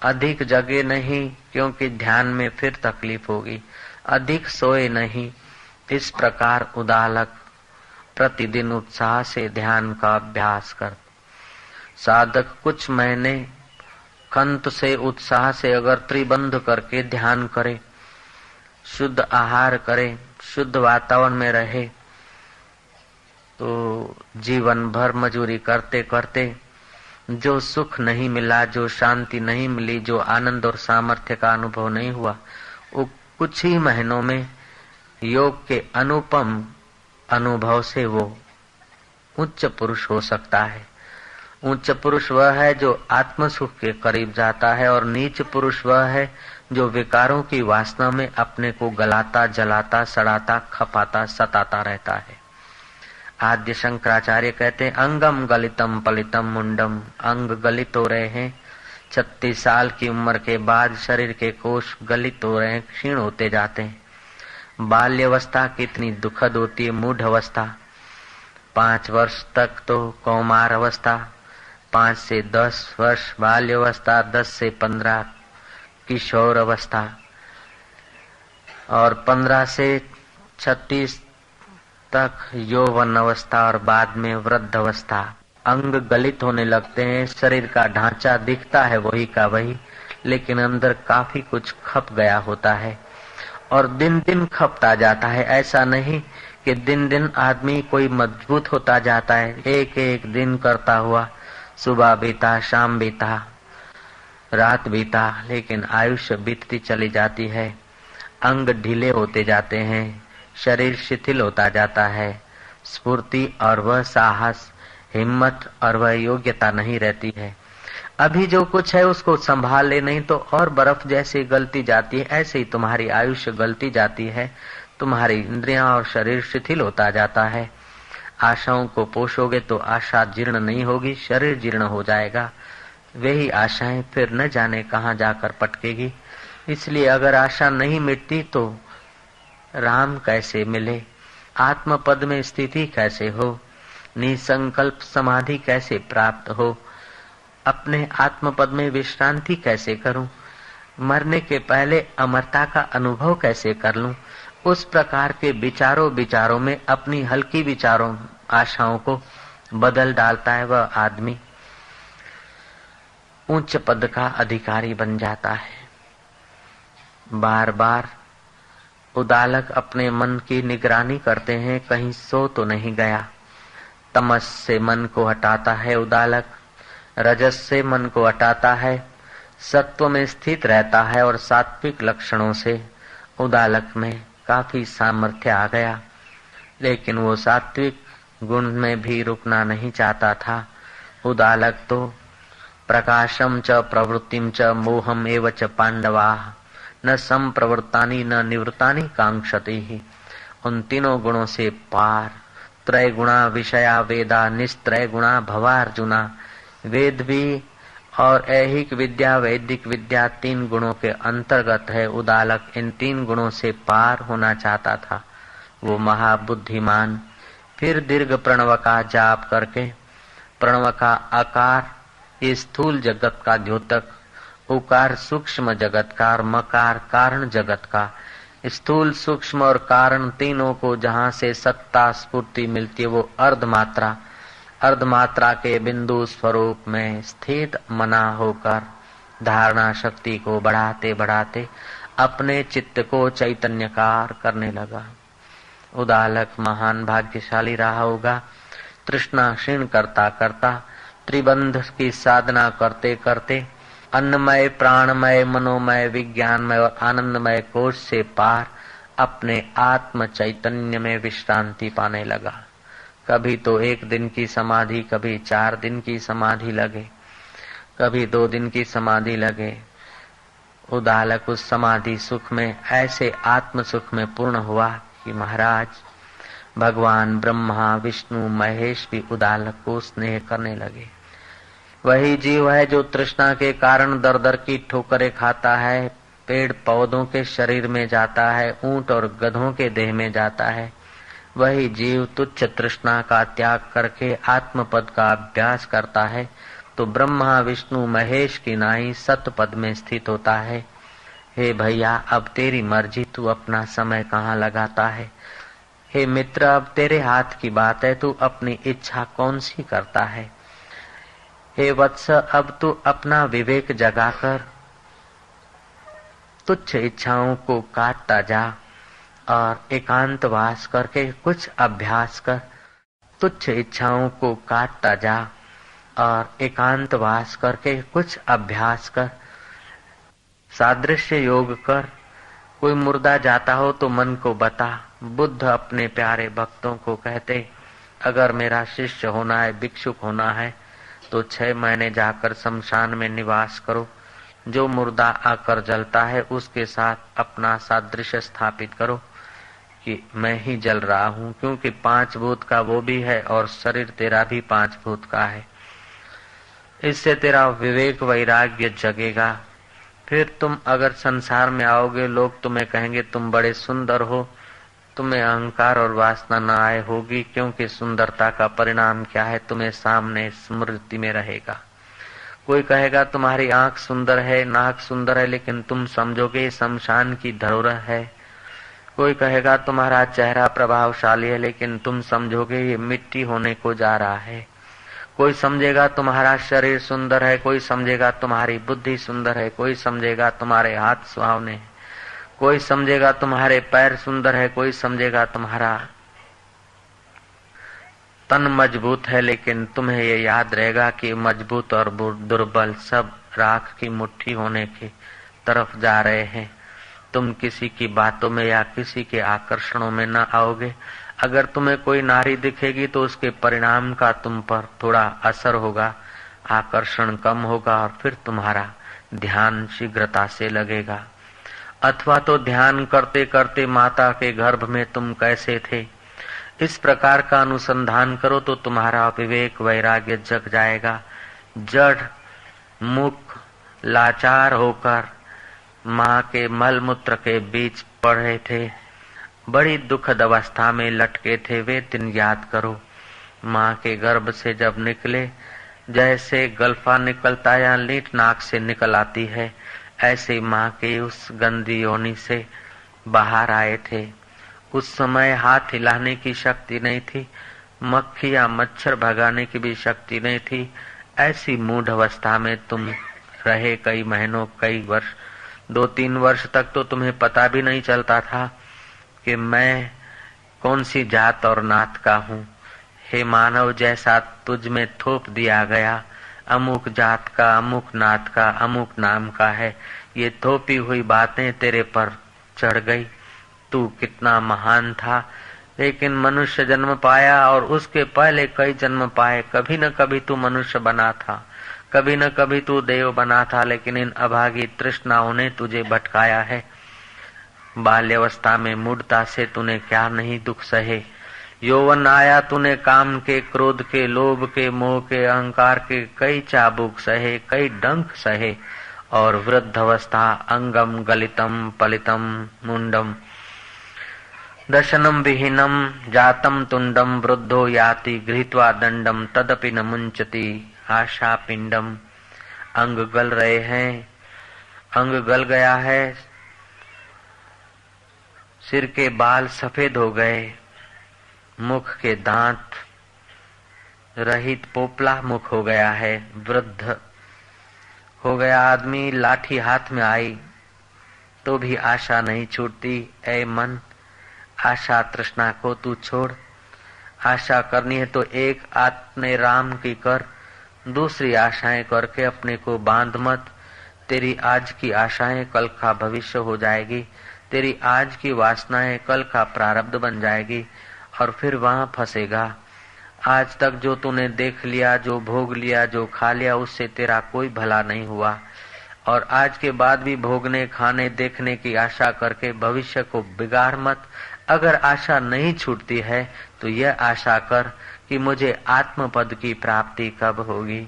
अधिक जगे नहीं, क्योंकि ध्यान में फिर तकलीफ़ होगी। अधिक सोए नहीं, इस प्रकार उदालक प्रतिदिन उत्साह से ध्यान का अभ्यास कर। साधक कुछ महीने कंत से उत्साह से अगर त्रिबंध करके ध्यान करे, शुद्ध आहार करे, शुद्ध वातावरण में रहे तो जीवन भर मजूरी करते करते जो सुख नहीं मिला, जो शांति नहीं मिली, जो आनंद और सामर्थ्य का अनुभव नहीं हुआ, वो कुछ ही महीनों में योग के अनुपम अनुभव से वो उच्च पुरुष हो सकता है। उच्च पुरुष वह है जो आत्म सुख के करीब जाता है और नीच पुरुष वह है जो विकारों की वासना में अपने को गलाता, जलाता, सड़ाता, खपाता, सताता रहता है। आद्य शंकराचार्य कहते अंगम गलितम पलितम मुंडम, अंग गलित हो रहे हैं छत्तीस साल की उम्र के बाद शरीर के कोष गलित हो रहे हैं क्षीण होते जाते हैं। बाल्य अवस्था कितनी दुखद होती है, मूढ़ अवस्था। पाँच वर्ष तक तो कौमार अवस्था, पाँच से दस वर्ष बाल्यवस्था, दस से पंद्रह किशोर अवस्था। और पंद्रह से छत्तीस तक यौवन अवस्था और बाद में वृद्ध अवस्था। अंग गलित होने लगते हैं, शरीर का ढांचा दिखता है वही का वही, लेकिन अंदर काफ़ी कुछ खप गया होता है और दिन दिन खपता जाता है। ऐसा नहीं कि दिन दिन आदमी कोई मज़बूत होता जाता है। एक एक दिन करता हुआ, सुबह बीता, शाम बीता, रात बीता, लेकिन आयुष्य बीतती चली जाती है। अंग ढीले होते जाते हैं। शरीर शिथिल होता जाता है। स्फूर्ति और वह साहस, हिम्मत और वह योग्यता नहीं रहती है। अभी जो कुछ है उसको संभाल ले, नहीं तो और बर्फ़ जैसे गलती जाती है, ऐसे ही तुम्हारी आयुष्य गलती जाती है। तुम्हारी इंद्रियाँ और शरीर शिथिल होता जाता है। आशाओं को पोषोगे तो आशा जीर्ण नहीं होगी, शरीर जीर्ण हो जाएगा। वही आशाएँ, फिर न जाने कहाँ जाकर पटकेगी। इसलिए अगर आशा नहीं मिटती तो राम कैसे मिले? आत्म पद में स्थिति कैसे हो? निसंकल्प समाधि कैसे प्राप्त हो? अपने आत्म पद में विश्रांति कैसे करूँ? मरने के पहले अमरता का अनुभव कैसे कर लूँ? उस प्रकार के विचारों विचारों में अपनी हल्की विचारों, आशाओं को बदल डालता है वह आदमी। उच्च पद का अधिकारी बन जाता है। बार बार उदालक अपने मन की निगरानी करते हैं, कहीं सो तो नहीं गया। तमस से मन को हटाता है उदालक, रजस से मन को हटाता है, सत्व में स्थित रहता है और सात्विक लक्षणों से उदालक में काफ़ी सामर्थ्य आ गया। लेकिन वो सात्विक गुण में भी रुकना नहीं चाहता था। उदालक तो प्रकाशम च प्रवृत्तिम च मोहम एव च पांडवा। न संप्रवृत्तानी न निवृत्तानी कांक्षति ही। उन तीनों गुणों से पार। त्रय गुणा विषया वेदा निस्त्रय गुणा भवार्जुना। वेद भी और ऐहिक विद्या, वैदिक विद्या तीन गुणों के अंतर्गत है। उदालक इन तीन गुणों से पार होना चाहता था। वो महाबुद्धिमान। फिर दीर्घ प्रणव का जाप करके प्रणव का आकार, ये स्थूल जगत का द्योतक। उकार सूक्ष्म जगत का और मकार कारण जगत का। स्थूल सूक्ष्म और कारण तीनों को जहाँ से सत्ता, स्फूर्ति मिलती है, वो अर्ध मात्रा अर्धमात्रा के बिंदु स्वरूप में स्थित मना होकर धारणा शक्ति को बढ़ाते बढ़ाते अपने चित्त को चैतन्यकार करने लगा। उदालक महान भाग्यशाली रहा होगा। तृष्णा क्षीण करता करता त्रिबंध की साधना करते करते अन्नमय, प्राणमय, मनोमय, विज्ञानमय और आनंदमय कोष से पार अपने आत्म चैतन्य में विश्रांति पाने लगा। कभी तो एक दिन की समाधि, कभी चार दिन की समाधि लगे, कभी दो दिन की समाधि लगे। उदालक उस समाधि सुख में, ऐसे आत्म सुख में पूर्ण हुआ कि महाराज, भगवान ब्रह्मा, विष्णु, महेश भी उदालक को स्नेह करने लगे। वही जीव है जो तृष्णा के कारण दर दर की ठोकरें खाता है, पेड़ पौधों के शरीर में जाता है, ऊँट और गधों के देह में जाता है। वही जीव तुच्छ तृष्णा का त्याग करके आत्म पद का अभ्यास करता है तो ब्रह्मा, विष्णु, महेश की नाई सत पद में स्थित होता है। हे भैया, अब तेरी मर्ज़ी, तू अपना समय कहाँ लगाता है? हे मित्र, अब तेरे हाथ की बात है, तू अपनी इच्छा कौन सी करता है? हे वत्स, अब तू अपना विवेक जगाकर तुच्छ इच्छाओं को काटता जा और एकांत वास करके कुछ अभ्यास कर। तुच्छ इच्छाओं को काटता जा और एकांत वास करके कुछ अभ्यास कर। सादृश्य योग कर। कोई मुर्दा जाता हो तो मन को बता। बुद्ध अपने प्यारे भक्तों को कहते, अगर मेरा शिष्य होना है, भिक्षुक होना है तो छह महीने जाकर शमशान में निवास करो। जो मुर्दा आकर जलता है, उसके साथ अपना सादृश्य स्थापित करो कि मैं ही जल रहा हूँ, क्योंकि पाँच भूत का वो भी है और शरीर तेरा भी पाँच भूत का है। इससे तेरा विवेक वैराग्य जगेगा। फिर तुम अगर संसार में आओगे, लोग तुम्हें कहेंगे, तुम बड़े सुंदर हो तुम्हें अहंकार और वासना न आए होगी, क्योंकि सुंदरता का परिणाम क्या है? तुम्हें सामने स्मृति में रहेगा। कोई कहेगा, तुम्हारी आँख सुंदर है, नाक सुंदर है, लेकिन तुम समझोगे, शमशान की धरोहर है। कोई कहेगा, तुम्हारा चेहरा प्रभावशाली है, लेकिन तुम समझोगे, ये मिट्टी होने को जा रहा है। कोई समझेगा, तुम्हारा शरीर सुंदर है। कोई समझेगा, तुम्हारी बुद्धि सुंदर है। कोई समझेगा, तुम्हारे हाथ सुहावने कोई समझेगा तुम्हारे पैर सुंदर है, कोई समझेगा तुम्हारा तन मज़बूत है, लेकिन तुम्हें ये याद रहेगा कि मज़बूत और दुर्बल सब राख की मुट्ठी होने की तरफ़ जा रहे हैं। तुम किसी की बातों में या किसी के आकर्षणों में न आओगे। अगर तुम्हें कोई नारी दिखेगी तो उसके परिणाम का तुम पर थोड़ा असर होगा, आकर्षण कम होगा, और फिर तुम्हारा ध्यान शीघ्रता से लगेगा। अथवा तो ध्यान करते करते माता के गर्भ में तुम कैसे थे? इस प्रकार का अनुसंधान करो तो तुम्हारा विवेक वैराग्य जग जाएगा। जड़, मुख, लाचार होकर माँ के मल मूत्र के बीच पड़े थे। बड़ी दुखद अवस्था में लटके थे वे, दिन याद करो। माँ के गर्भ से जब निकले, जैसे गल्फा निकलता या लीट नाक से निकल आती है ऐसे माँ के उस गंदी योनि से बाहर आए थे। उस समय हाथ हिलाने की शक्ति नहीं थी, मक्खी या मच्छर भगाने की भी शक्ति नहीं थी। ऐसी मूढ़ अवस्था में तुम रहे कई महीनों, कई वर्ष दो तीन वर्ष तक तो तुम्हें पता भी नहीं चलता था कि मैं कौन सी जात और नात का हूँ। हे मानव, जैसा तुझ में थोप दिया गया अमुक जात का, अमुक नात का, अमुक नाम का है। ये थोपी हुई बातें तेरे पर चढ़ गई। तू कितना महान था, लेकिन मनुष्य जन्म पाया और उसके पहले कई जन्म पाए। कभी न कभी तू मनुष्य बना था, कभी न कभी तू देव बना था, लेकिन इन अभागी तृष्णाओं ने तुझे भटकाया है। बाल्यवस्था में मूर्ता से तूने क्या नहीं दुख सहे। यौवन आया तूने काम के, क्रोध के, लोभ के, मोह के, अहंकार के, कई चाबुक सहे, कई डंक सहे, और वृद्ध अवस्था अंगम गलितम पलितम मुंडम। दर्शनम विहीनम जातम तुंडम वृद्धो याति गृहीत्वा दंडम तदपि न मुंचती आशा पिंडम अंग गल रहे हैं, अंग गल गया है, सिर के बाल सफ़ेद हो गए मुख के दांत रहित पोपला मुख हो गया है, वृद्ध हो गया आदमी, लाठी हाथ में आई तो भी आशा नहीं छूटती। ए मन, आशा तृष्णा को तू छोड़। आशा करनी है तो एक आत्मे राम की कर। दूसरी आशाएँ करके अपने को बाँध मत। तेरी आज की आशाएँ कल का भविष्य हो जाएगी। तेरी आज की वासनाएँ कल का प्रारब्ध बन जाएगी। और फिर वहाँ फंसेगा। आज तक जो तूने देख लिया, जो भोग लिया, जो खा लिया, उससे तेरा कोई भला नहीं हुआ। और आज के बाद भी भोगने, खाने, देखने की आशा करके भविष्य को बिगाड़ मत। अगर आशा नहीं छूटती है तो यह आशा कर कि मुझे आत्म पद की प्राप्ति कब होगी।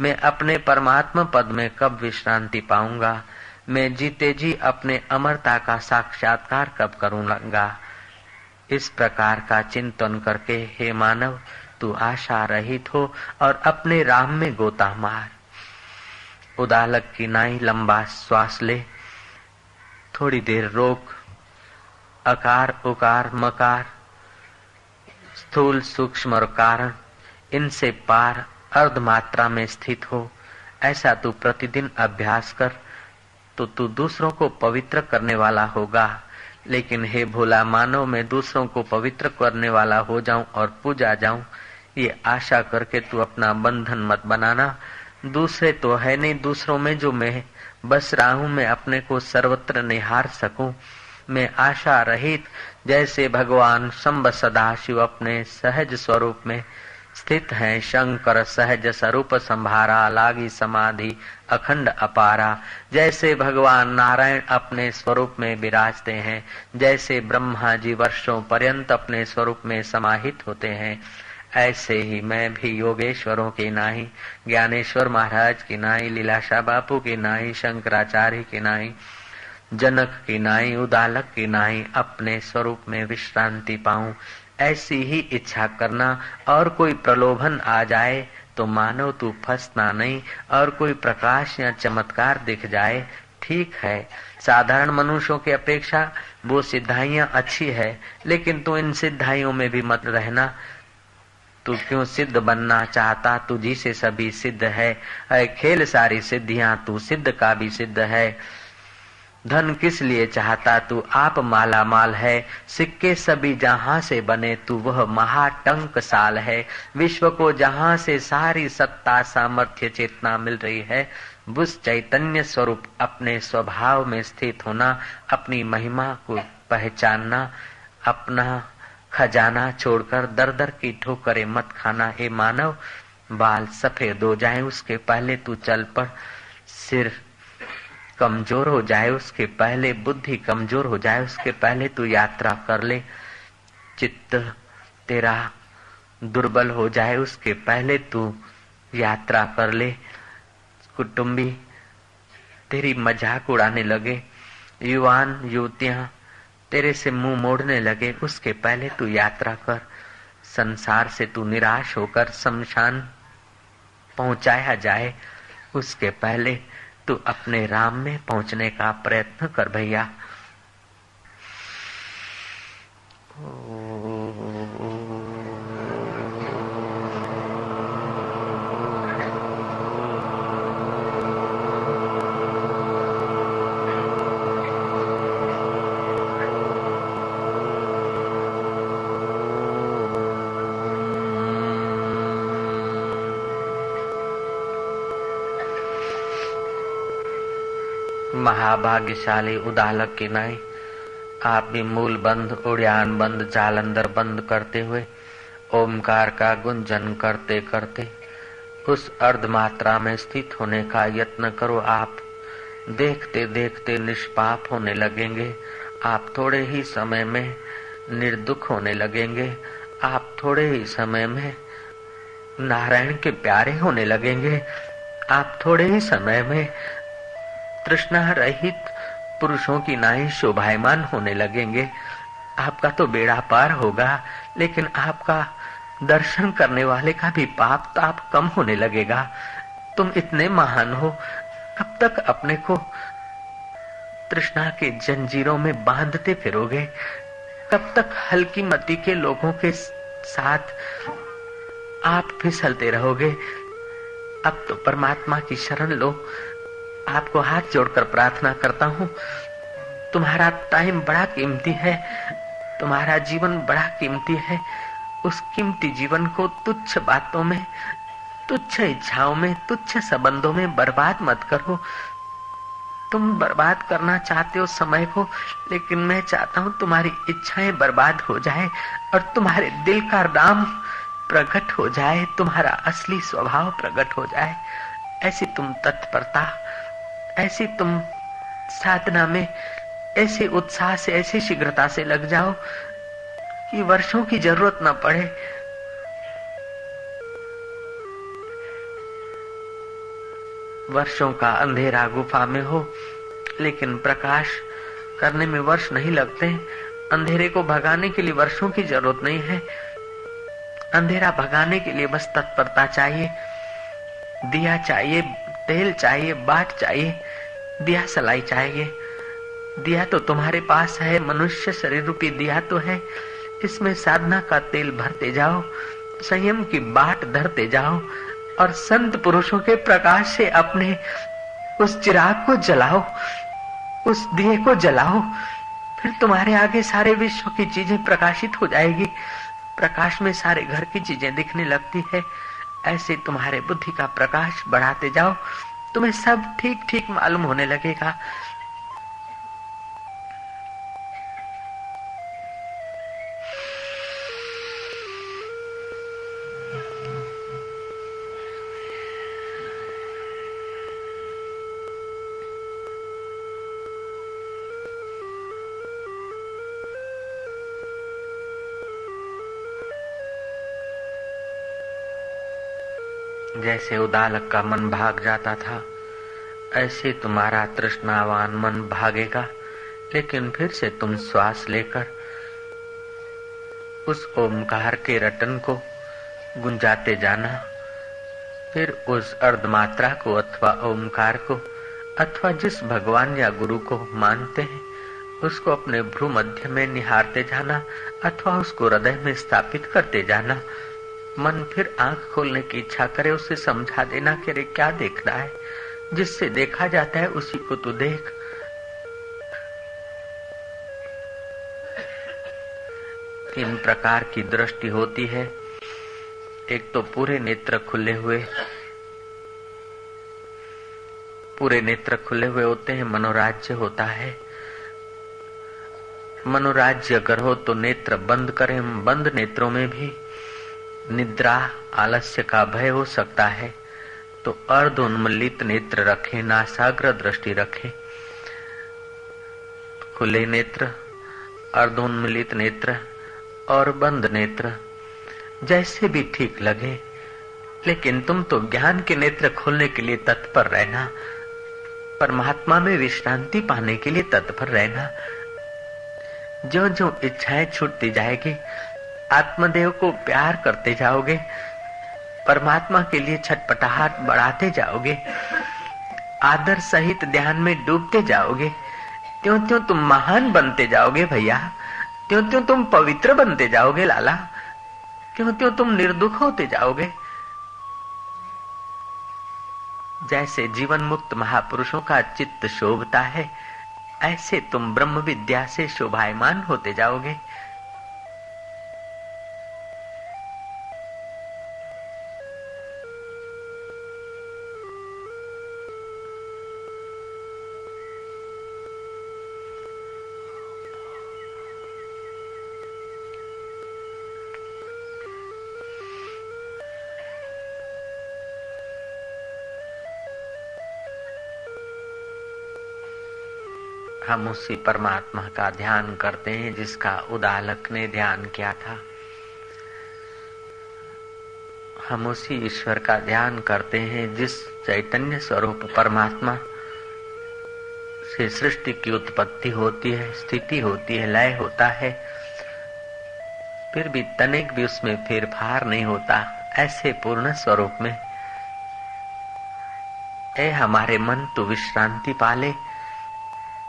मैं अपने परमात्मा पद में कब विश्रांति पाऊँगा? मैं जीते जी अपने अमरता का साक्षात्कार कब करूँगा? इस प्रकार का चिंतन करके, हे मानव, तू आशा रहित हो और अपने राम में गोता मार। उदालक की नाई लंबा श्वास ले। थोड़ी देर रोक। अकार, उकार, मकार। स्थूल, सूक्ष्म और कारण, इनसे पार अर्ध मात्रा में स्थित हो। ऐसा तू प्रतिदिन अभ्यास कर तो तू दूसरों को पवित्र करने वाला होगा। लेकिन हे भोला मानो मैं दूसरों को पवित्र करने वाला हो जाऊँ और पूजा जाऊँ, ये आशा करके तू अपना बंधन मत बनाना। दूसरे तो है नहीं दूसरों में जो मैं बस रहा हूँ मैं अपने को सर्वत्र निहार सकूँ। मैं आशा रहित, जैसे भगवान शंभ सदा शिव अपने सहज स्वरूप में स्थित है शंकर सहज स्वरूप संभारा, लागी समाधि अखंड अपारा। जैसे भगवान नारायण अपने स्वरूप में विराजते हैं, जैसे ब्रह्मा जी वर्षों पर्यंत अपने स्वरूप में समाहित होते हैं, ऐसे ही मैं भी योगेश्वरों की नाई, ज्ञानेश्वर महाराज की नाई, लीलाशाह बापू की नाई, शंकराचार्य की नाई, जनक की नाई, उदालक की नाई, अपने स्वरूप में विश्रांति पाऊँ। ऐसी ही इच्छा करना और कोई प्रलोभन आ जाए तो मानो तू फंसना नहीं और कोई प्रकाश या चमत्कार दिख जाए। ठीक है, साधारण मनुष्यों की अपेक्षा वो सिद्धाइयाँ अच्छी है, लेकिन तू इन सिद्धाइयों में भी मत रहना। तू क्यों सिद्ध बनना चाहता? तुझी से सभी सिद्ध है। खेल सारी सिद्धियाँ, तू सिद्ध का भी सिद्ध है। धन किस लिए चाहता तू? आप माला माल है। सिक्के सभी जहाँ से बने, तू वह महाटंक साल है। विश्व को जहाँ से सारी सत्ता, सामर्थ्य, चेतना मिल रही है। बुस चैतन्य स्वरूप अपने स्वभाव में स्थित होना, अपनी महिमा को पहचानना, अपना खजाना छोड़कर दर दर की ठोकरे मत खाना। हे मानव, बाल सफ़ेद हो जाए, उसके पहले तू चल पड़ सिर कमज़ोर हो जाए, उसके पहले, बुद्धि कमज़ोर हो जाए, उसके पहले तू यात्रा कर ले। चित्त तेरा दुर्बल हो जाए, उसके पहले तू यात्रा कर ले। कुटुंबी, तेरी मज़ाक उड़ाने लगे। युवान, युवतियाँ, तेरे से मुँह मोड़ने लगे। उसके पहले तू यात्रा कर। संसार से तू निराश होकर, शमशान पहुँचाया जाए। उसके पहले तू अपने राम में पहुँचने का प्रयत्न कर भैया। महाभाग्यशाली उदालक की नाई आप भी मूल बंद उड़ान बंद जालंधर बंद करते हुए ओमकार का गुंजन करते करते उस अर्ध मात्रा में स्थित होने का यत्न करो। आप देखते देखते निष्पाप होने लगेंगे। आप थोड़े ही समय में निर्दुख होने लगेंगे। आप थोड़े ही समय में नारायण के प्यारे होने लगेंगे। आप थोड़े ही समय में तृष्णा रहित पुरुषों की नाई शोभायमान होने लगेंगे। आपका तो बेड़ा पार होगा, लेकिन आपका दर्शन करने वाले का भी पाप ताप कम होने लगेगा। तुम इतने महान हो, कब तक अपने को तृष्णा के जंजीरों में बांधते फिरोगे? कब तक हल्की मती के लोगों के साथ आप फिसलते रहोगे? अब तो परमात्मा की शरण लो। आपको हाथ जोड़कर प्रार्थना करता हूँ। तुम्हारा टाइम बड़ा कीमती है। तुम्हारा जीवन बड़ा कीमती है। उस कीमती जीवन को तुच्छ बातों में, तुच्छ इच्छाओं में, तुच्छ संबंधों में बर्बाद मत करो। तुम बर्बाद करना चाहते हो समय को, लेकिन मैं चाहता हूँ तुम्हारी इच्छाएँ बर्बाद हो जाए और तुम्हारे दिल का राम प्रकट हो जाए, तुम्हारा असली स्वभाव प्रकट हो जाए। ऐसी तुम तत्परता ऐसी तुम साधना में ऐसे उत्साह से, ऐसी शीघ्रता से लग जाओ कि वर्षों की ज़रूरत न पड़े। वर्षों का अंधेरा गुफा में हो, लेकिन प्रकाश करने में वर्ष नहीं लगते। अंधेरे को भगाने के लिए वर्षों की ज़रूरत नहीं है। अंधेरा भगाने के लिए बस तत्परता चाहिए, दिया चाहिए तेल चाहिए बाट चाहिए, दिया सलाई चाहिए। दिया तो तुम्हारे पास है, मनुष्य शरीर रूपी दिया तो है। इसमें साधना का तेल भरते जाओ, संयम की बाट धरते जाओ, और संत पुरुषों के प्रकाश से अपने उस चिराग को जलाओ, उस दिए को जलाओ। फिर तुम्हारे आगे सारे विश्व की चीज़ें प्रकाशित हो जाएगी। प्रकाश में सारे घर की चीज़ें दिखने लगती है। ऐसे तुम्हारे बुद्धि का प्रकाश बढ़ाते जाओ तुम्हें सब ठीक ठीक मालूम होने लगेगा। जैसे उदालक का मन भाग जाता था, ऐसे तुम्हारा तृष्णावान मन भागेगा, लेकिन फिर से तुम श्वास लेकर उस ओमकार के रटन को गुंजाते जाना, फिर उस अर्धमात्रा को अथवा ओमकार को, अथवा जिस भगवान या गुरु को मानते हैं, उसको अपने भ्रू मध्य में निहारते जाना, अथवा उसको हृदय में स्थापित करते जाना मन फिर आँख खोलने की इच्छा करे, उसे समझा देना कि रे क्या देख रहा है? जिससे देखा जाता है, उसी को तो देख। तीन प्रकार की दृष्टि होती है। एक तो पूरे नेत्र खुले हुए। पूरे नेत्र खुले हुए होते हैं, मनोराज्य होता है। मनोराज्य अगर हो तो नेत्र बंद करें, बंद नेत्रों में भी। निद्रा, आलस्य का भय हो सकता है। तो अर्ध उन्मलित नेत्र रखे, नासाग्र दृष्टि रखे। खुले नेत्र अर्धोन्मिलित नेत्र और बंद नेत्र जैसे भी ठीक लगे। लेकिन तुम तो ज्ञान के नेत्र खोलने के लिए तत्पर रहना, परमात्मा में विश्रांति पाने के लिए तत्पर रहना। जो जो इच्छाएँ छूटती जाएगी आत्मदेव को प्यार करते जाओगे, परमात्मा के लिए छटपटाहट बढ़ाते जाओगे, आदर सहित ध्यान में डूबते जाओगे त्यों त्यों तुम महान बनते जाओगे भैया त्यों त्यों तुम पवित्र बनते जाओगे लाला त्यों त्यों तुम निर्दुख होते जाओगे। जैसे जीवन मुक्त महापुरुषों का चित्त शोभता है, ऐसे तुम ब्रह्म विद्या से शोभायमान होते जाओगे। हम उसी परमात्मा का ध्यान करते हैं, जिसका उदालक ने ध्यान किया था। हम उसी ईश्वर का ध्यान करते हैं, जिस चैतन्य स्वरूप परमात्मा से सृष्टि की उत्पत्ति होती है, स्थिति होती है, लय होता है, फिर भी तनिक भी उसमें फेरफार नहीं होता, ऐसे पूर्ण स्वरूप में। ए हमारे मन तो विश्रांति पाले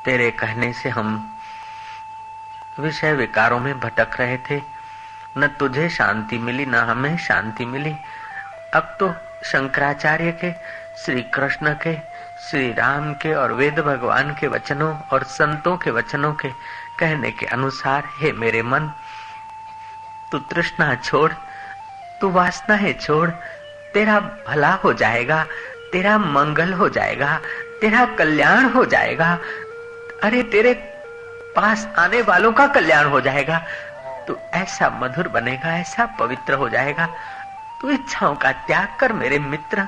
तेरे कहने से हम विषय विकारों में भटक रहे थे। न तुझे शांति मिली, न हमें शांति मिली। अब तो शंकराचार्य के श्री कृष्ण के श्री राम के और वेद भगवान के वचनों और संतों के वचनों के कहने के अनुसार, हे मेरे मन, तू तृष्णा छोड़, तू वासना है छोड़, तेरा भला हो जाएगा, तेरा मंगल हो जाएगा, तेरा कल्याण हो जाएगा अरे तेरे पास आने वालों का कल्याण हो जाएगा। तू ऐसा मधुर बनेगा, ऐसा पवित्र हो जाएगा। तू इच्छाओं का त्याग कर, मेरे मित्र।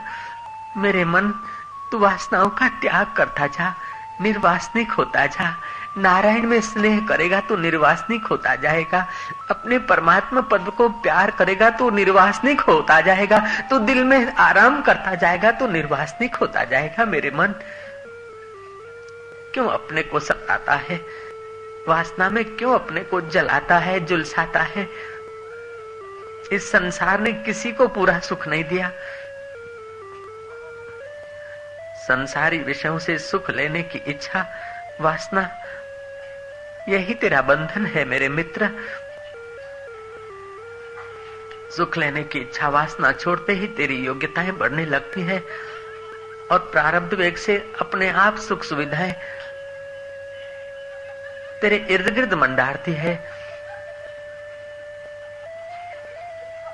मेरे मन, तू वासनाओं का त्याग करता जा, निर्वासनिक होता जा। नारायण में स्नेह करेगा तो निर्वासनिक होता जाएगा। अपने परमात्मा पद को प्यार करेगा तो निर्वासनिक होता जाएगा। तो दिल में आराम करता जाएगा तो निर्वासनिक होता जाएगा, मेरे मन। क्यों अपने को सताता है? वासना में क्यों अपने को जलाता है जुलसाता है? इस संसार ने किसी को पूरा सुख नहीं दिया। संसारी विषयों से सुख लेने की इच्छा, वासना, यही तेरा बंधन है मेरे मित्र। सुख लेने की इच्छा, वासना छोड़ते ही तेरी योग्यताएँ बढ़ने लगती है और प्रारब्ध वेग से अपने आप सुख सुविधाएँ तेरे इर्द गिर्द मंडारती है।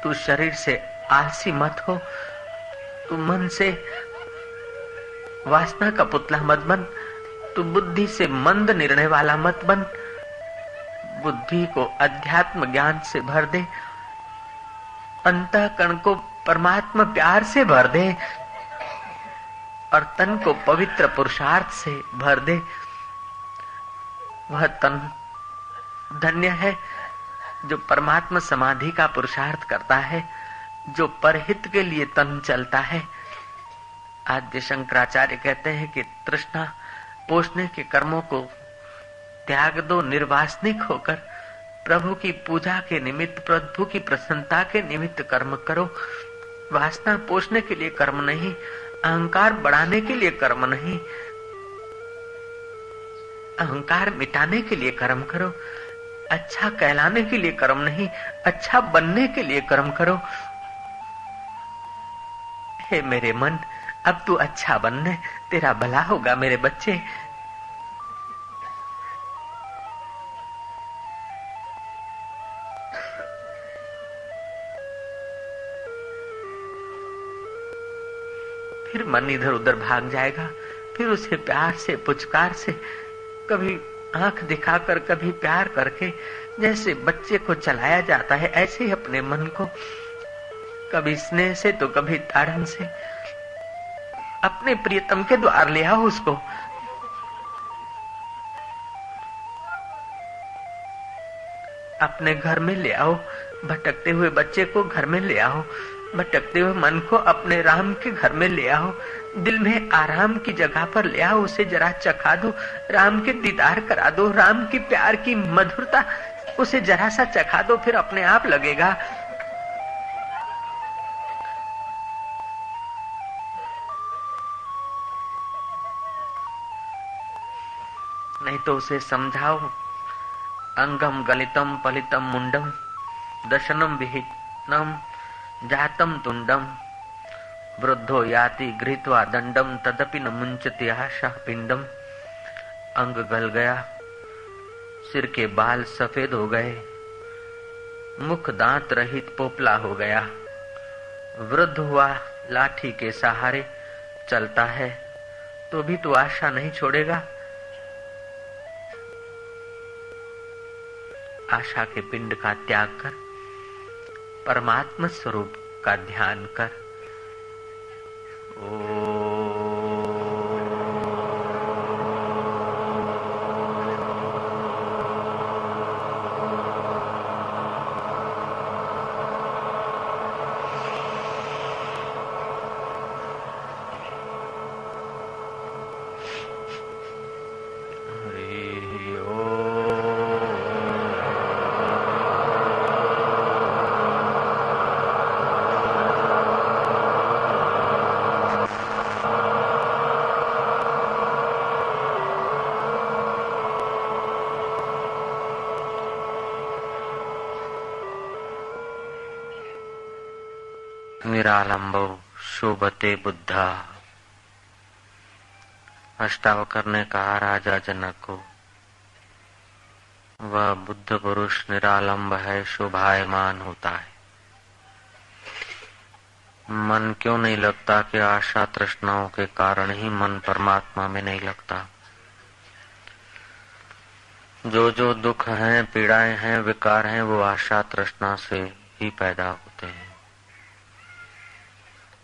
तू शरीर से आलसी मत हो। तू मन से वासना का पुतला मत बन। तू बुद्धि से मंद निर्णय वाला मत बन। बुद्धि को अध्यात्म ज्ञान से भर दे। अंतकरण को परमात्मा प्यार से भर दे। और तन को पवित्र पुरुषार्थ से भर दे। वह तन धन्य है जो परमात्मा समाधि का पुरुषार्थ करता है, जो परहित के लिए तन चलता है। आद्य शंकराचार्य कहते हैं कि तृष्णा पोषने के कर्मों को त्याग दो निर्वासनिक होकर, प्रभु की पूजा के निमित्त, प्रभु की प्रसन्नता के निमित्त कर्म करो। वासना पोषने के लिए कर्म नहीं, अहंकार बढ़ाने के लिए कर्म नहीं अहंकार मिटाने के लिए कर्म करो अच्छा कहलाने के लिए कर्म नहीं अच्छा बनने के लिए कर्म करो। हे मेरे मन, अब तू अच्छा बनने, तेरा भला होगा मेरे बच्चे। फिर मन इधर उधर भाग जाएगा, फिर उसे प्यार से, पुचकार से कभी आँख दिखाकर, कभी प्यार करके जैसे बच्चे को चलाया जाता है, ऐसे ही अपने मन को। कभी स्नेह से तो कभी ताड़न से। अपने प्रियतम के द्वार ले आओ उसको। अपने घर में ले आओ। भटकते हुए बच्चे को घर में ले आओ। भटकते हुए मन को अपने राम के घर में ले आओ। दिल में आराम की जगह पर ले आओ, उसे जरा चखा दो, राम के दीदार करा दो, राम की प्यार की मधुरता, उसे जरा सा चखा दो, फिर अपने आप लगेगा। नहीं तो उसे समझाओ, अंगम गलितम पलितम मुंडम दशनम विहितम जातम तुंडम। वृद्धो याति गृहत्वा दंडम तदपि न मुंचति आशा पिंडम अंग गल गया। सिर के बाल सफ़ेद हो गए। मुख दांत रहित पोपला हो गया। वृद्ध हुआ, लाठी के सहारे चलता है। तो भी तो आशा नहीं छोड़ेगा? आशा के पिंड का त्याग कर, परमात्मा स्वरूप का ध्यान कर। ओ निरालंबो शोभते बुद्धा। अष्टावकर ने कहा राजा जनक को। वह बुद्ध पुरुष निरालंब है, शोभायमान होता है। मन क्यों नहीं लगता कि आशा तृष्णाओं के कारण ही मन परमात्मा में नहीं लगता? जो जो दुख हैं, पीड़ाएँ हैं, विकार हैं, वो आशा तृष्णा से ही पैदा होते हैं।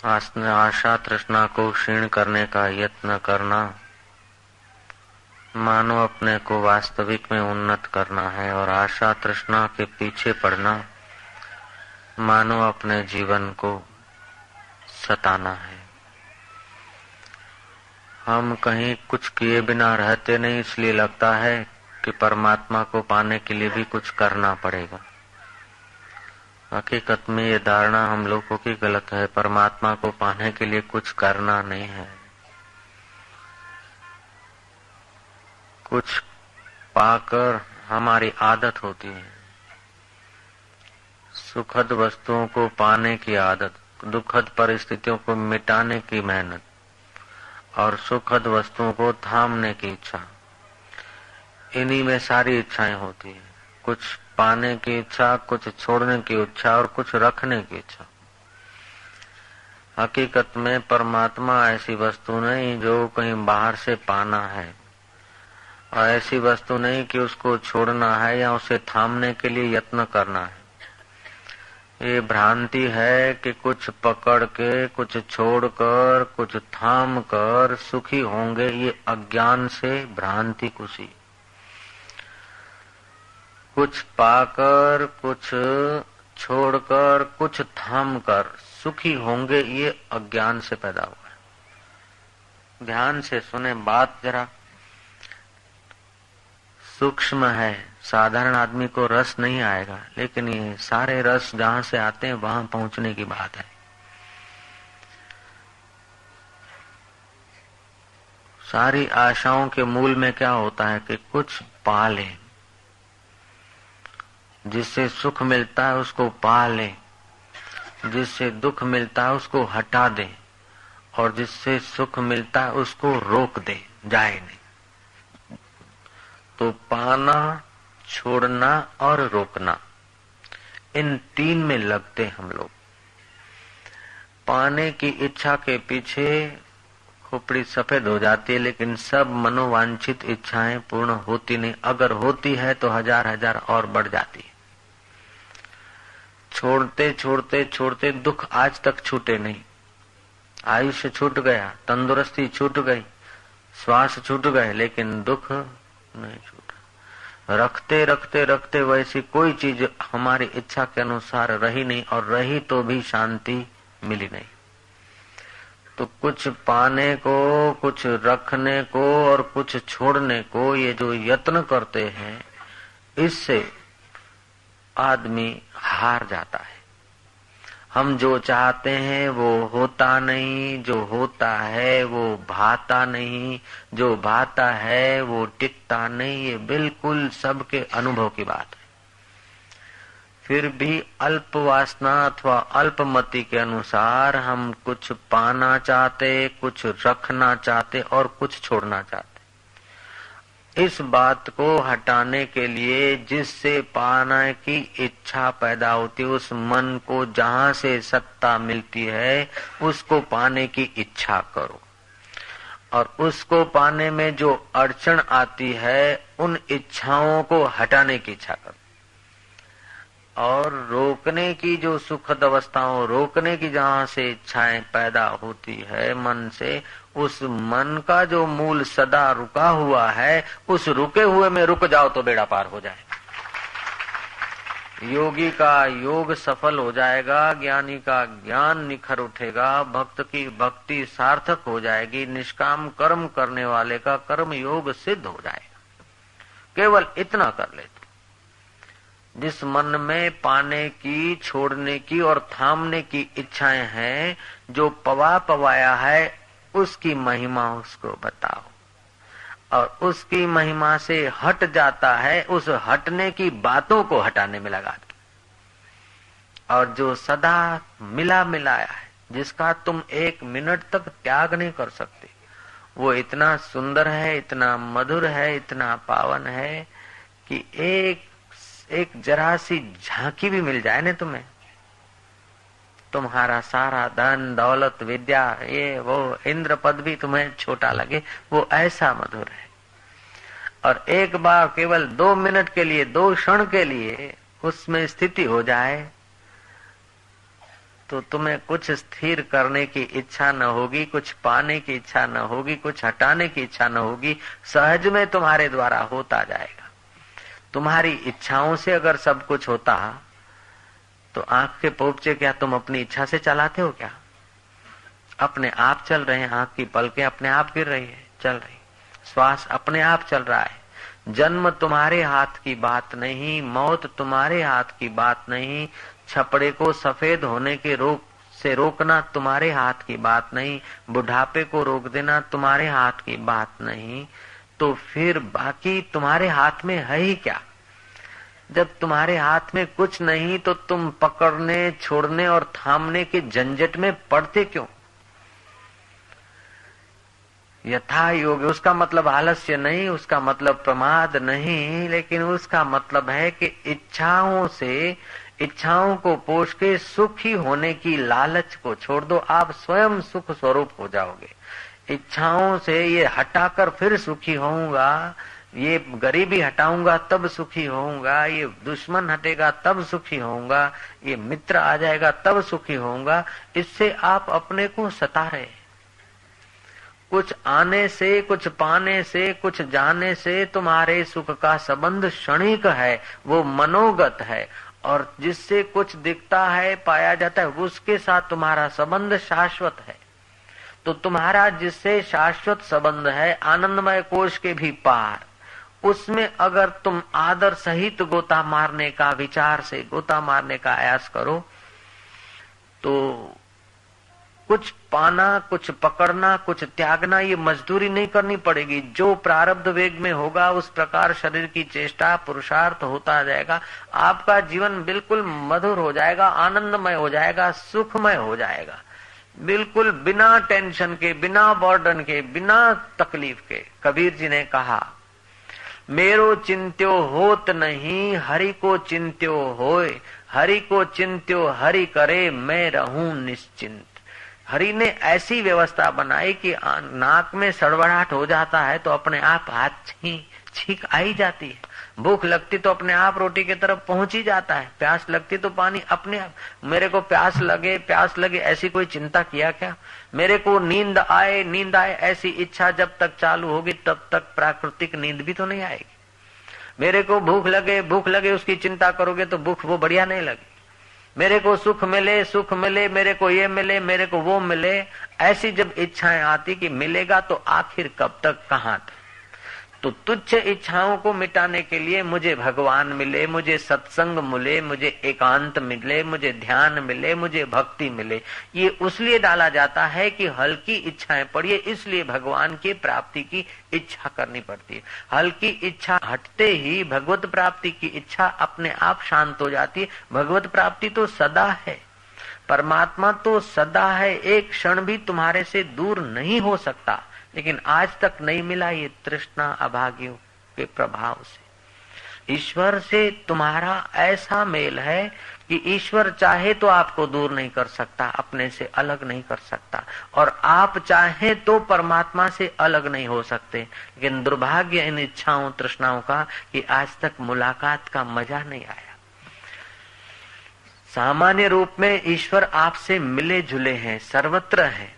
आशा तृष्णा को क्षीण करने का यत्न करना। मानो अपने को वास्तविक में उन्नत करना है और आशा तृष्णा के पीछे पड़ना, मानो अपने जीवन को सताना है। हम कहीं कुछ किए बिना रहते नहीं, इसलिए लगता है कि परमात्मा को पाने के लिए भी कुछ करना पड़ेगा। हकीकत में ये धारणा हम लोगों की गलत है। परमात्मा को पाने के लिए कुछ करना नहीं है। कुछ पाकर हमारी आदत होती है। सुखद वस्तुओं को पाने की आदत, दुखद परिस्थितियों को मिटाने की मेहनत और सुखद वस्तुओं को थामने की इच्छा। इन्हीं में सारी इच्छाएँ होती है। कुछ पाने की इच्छा, कुछ छोड़ने की इच्छा और कुछ रखने की इच्छा। हकीकत में परमात्मा ऐसी वस्तु नहीं जो कहीं बाहर से पाना है। और ऐसी वस्तु नहीं कि उसको छोड़ना है या उसे थामने के लिए यत्न करना है। ये भ्रांति है कि कुछ पकड़ के, कुछ छोड़कर, कुछ थाम कर सुखी होंगे, ये अज्ञान से भ्रांति कुशी कुछ पाकर, कुछ छोड़कर, कुछ थाम कर सुखी होंगे, ये अज्ञान से पैदा हुआ है। ध्यान से सुने बात जरा। सूक्ष्म है, साधारण आदमी को रस नहीं आएगा, लेकिन ये सारे रस जहाँ से आते हैं, वहाँ पहुँचने की बात है। सारी आशाओं के मूल में क्या होता है कि कुछ पाले। जिससे सुख मिलता है उसको पा ले। जिससे दुख मिलता है उसको हटा दे। और जिससे सुख मिलता है उसको रोक दे, जाए नहीं। तो पाना, छोड़ना और रोकना, इन तीन में लगते हम लोग। पाने की इच्छा के पीछे खोपड़ी सफ़ेद हो जाती है, लेकिन सब मनोवांछित इच्छाएँ पूर्ण होती नहीं। अगर होती है तो हज़ार हज़ार और बढ़ जाती है। छोड़ते छोड़ते छोड़ते दुख आज तक छूटे नहीं। आयुष्य छूट गया, तंदुरुस्ती छूट गई, श्वास छूट गए, लेकिन दुख नहीं छूटा। रखते रखते रखते वैसी कोई चीज़ हमारी इच्छा के अनुसार रही नहीं और रही तो भी शांति मिली नहीं। तो कुछ पाने को, कुछ रखने को और कुछ छोड़ने को ये जो यत्न करते हैं, इससे आदमी हार जाता है। हम जो चाहते हैं वो होता नहीं, जो होता है वो भाता नहीं, जो भाता है वो टिकता नहीं, ये बिल्कुल सबके अनुभव की बात है। फिर भी अल्प वासना अथवा अल्पमति के अनुसार हम कुछ पाना चाहते, कुछ रखना चाहते और कुछ छोड़ना चाहते। इस बात को हटाने के लिए जिससे पाने की इच्छा पैदा होती है, उस मन को जहाँ से सत्ता मिलती है, उसको पाने की इच्छा करो। और उसको पाने में जो अड़चन आती है, उन इच्छाओं को हटाने की इच्छा करो। और रोकने की जो सुखद अवस्थाओं, रोकने की जहाँ से इच्छाएँ पैदा होती है मन से, उस मन का जो मूल सदा रुका हुआ है, उस रुके हुए में रुक जाओ तो बेड़ा पार हो जाए योगी का योग सफल हो जाएगा, ज्ञानी का ज्ञान निखर उठेगा, भक्त की भक्ति सार्थक हो जाएगी, निष्काम कर्म करने वाले का कर्म योग सिद्ध हो जाएगा। केवल इतना कर लेते जिस मन में पाने की, छोड़ने की और थामने की इच्छाएँ हैं, जो पवा पवाया है, उसकी महिमा उसको बताओ। और उसकी महिमा से हट जाता है, उस हटने की बातों को हटाने में लगा दो और जो सदा मिला मिलाया है, जिसका तुम एक मिनट तक त्याग नहीं कर सकते, वो इतना सुंदर है, इतना मधुर है, इतना पावन है, कि एक एक जरा सी झांकी भी मिल जाए ना तुम्हें। तुम्हारा सारा धन, दौलत, विद्या, ये, वो इंद्र पद भी तुम्हें छोटा लगे, वो ऐसा मधुर है। और एक बार केवल दो मिनट के लिए, दो क्षण के लिए उसमें स्थिति हो जाए तो तुम्हें कुछ स्थिर करने की इच्छा न होगी, कुछ पाने की इच्छा न होगी, कुछ हटाने की इच्छा न होगी, सहज में तुम्हारे द्वारा होता जाएगा। तुम्हारी इच्छाओं से अगर सब कुछ होता तो आँख के पोपचे क्या तुम अपनी इच्छा से चलाते हो क्या? अपने आप चल रहे हैं, आँख की पलके अपने आप गिर रही है, चल रही। श्वास अपने आप चल रहा है। जन्म तुम्हारे हाथ की बात नहीं, मौत तुम्हारे हाथ की बात नहीं, छपड़े को सफ़ेद होने के रोक, से रोकना तुम्हारे हाथ की बात नहीं, बुढ़ापे को रोक देना तुम्हारे हाथ की बात नहीं तो फिर बाकी तुम्हारे हाथ में है ही क्या? जब तुम्हारे हाथ में कुछ नहीं तो तुम पकड़ने, छोड़ने और थामने के झंझट में पड़ते क्यों? यथा योग, उसका मतलब आलस्य नहीं, उसका मतलब प्रमाद नहीं, लेकिन उसका मतलब है कि इच्छाओं से, इच्छाओं को पोष के सुखी होने की लालच को छोड़ दो, आप स्वयं सुख स्वरूप हो जाओगे। इच्छाओं से ये हटाकर फिर सुखी होऊँगा ये गरीबी हटाऊँगा, तब सुखी होऊँगा, ये दुश्मन हटेगा, तब सुखी होऊँगा, ये मित्र आ जाएगा, तब सुखी होऊँगा। इससे आप अपने को सता रहे कुछ आने से, कुछ पाने से, कुछ जाने से तुम्हारे सुख का संबंध क्षणिक है, वो मनोगत है। और जिससे कुछ दिखता है, पाया जाता है, उसके साथ तुम्हारा संबंध शाश्वत है। तो तुम्हारा जिससे शाश्वत संबंध है, आनंदमय कोष के भी पार। उसमें अगर तुम आदर सहित गोता मारने का विचार से, गोता मारने का आयास करो तो कुछ पाना, कुछ पकड़ना, कुछ त्यागना, ये मजदूरी नहीं करनी पड़ेगी। जो प्रारब्ध वेग में होगा, उस प्रकार शरीर की चेष्टा पुरुषार्थ होता जाएगा। आपका जीवन बिल्कुल मधुर हो जाएगा, आनंदमय हो जाएगा, सुखमय हो जाएगा। बिल्कुल बिना टेंशन के, बिना बर्डन के, बिना तकलीफ़ के, कबीर जी ने कहा मेरो चिंत्यो होत नहीं हरि को चिंत्यो होए हरि को चिंत्यो हरि करे, मैं रहूँ निश्चिंत। हरि ने ऐसी व्यवस्था बनाई कि नाक में सड़बड़ाहट हो जाता है तो अपने आप हाथ छींक आई जाती है। भूख लगती तो अपने आप रोटी की तरफ़ पहुँच ही जाता है। प्यास लगती तो पानी अपने आप। मेरे को प्यास लगे प्यास लगे, ऐसी कोई चिंता किया क्या? मेरे को नींद आए नींद आए, ऐसी इच्छा जब तक चालू होगी, तब तक प्राकृतिक नींद भी तो नहीं आएगी। मेरे को भूख लगे भूख लगे, उसकी चिंता करोगे तो भूख वो बढ़िया नहीं लगे मेरे को सुख मिले सुख मिले, मेरे को ये मिले, मेरे को वो मिले, ऐसी जब इच्छाएँ आती कि मिलेगा तो आखिर कब तक, कहाँ तक? तो तुच्छ इच्छाओं को मिटाने के लिए मुझे भगवान मिले, मुझे सत्संग मिले, मुझे एकांत मिले, मुझे ध्यान मिले, मुझे भक्ति मिले। ये उसलिए डाला जाता है कि हल्की इच्छाएँ पड़िए इसलिए भगवान की प्राप्ति की इच्छा करनी पड़ती है। हल्की इच्छा हटते ही भगवत प्राप्ति की इच्छा अपने आप शांत हो जाती है। भगवत प्राप्ति तो सदा है। परमात्मा तो सदा है, एक क्षण भी तुम्हारे से दूर नहीं हो सकता। लेकिन आज तक नहीं मिला ये तृष्णा अभागियों के प्रभाव से। ईश्वर से तुम्हारा ऐसा मेल है कि ईश्वर चाहे तो आपको दूर नहीं कर सकता, अपने से अलग नहीं कर सकता। और आप चाहे तो परमात्मा से अलग नहीं हो सकते। लेकिन दुर्भाग्य इन इच्छाओं, तृष्णाओं का कि आज तक मुलाकात का मज़ा नहीं आया। सामान्य रूप में ईश्वर आपसे मिले जुले हैं, सर्वत्र हैं।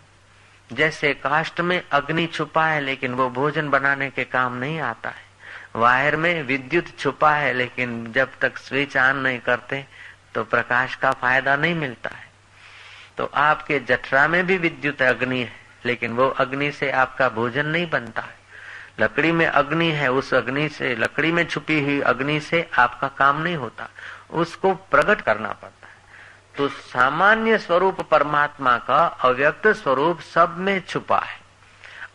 जैसे काष्ट में अग्नि छुपा है लेकिन वो भोजन बनाने के काम नहीं आता है। वायर में विद्युत छुपा है लेकिन जब तक स्विच ऑन नहीं करते तो प्रकाश का फ़ायदा नहीं मिलता है। तो आपके जठरा में भी विद्युत अग्नि है, लेकिन वो अग्नि से आपका भोजन नहीं बनता है। लकड़ी में अग्नि है, उस अग्नि से, लकड़ी में छुपी हुई अग्नि से आपका काम नहीं होता। उसको प्रकट करना पड़ता तो सामान्य स्वरूप परमात्मा का अव्यक्त स्वरूप सब में छुपा है।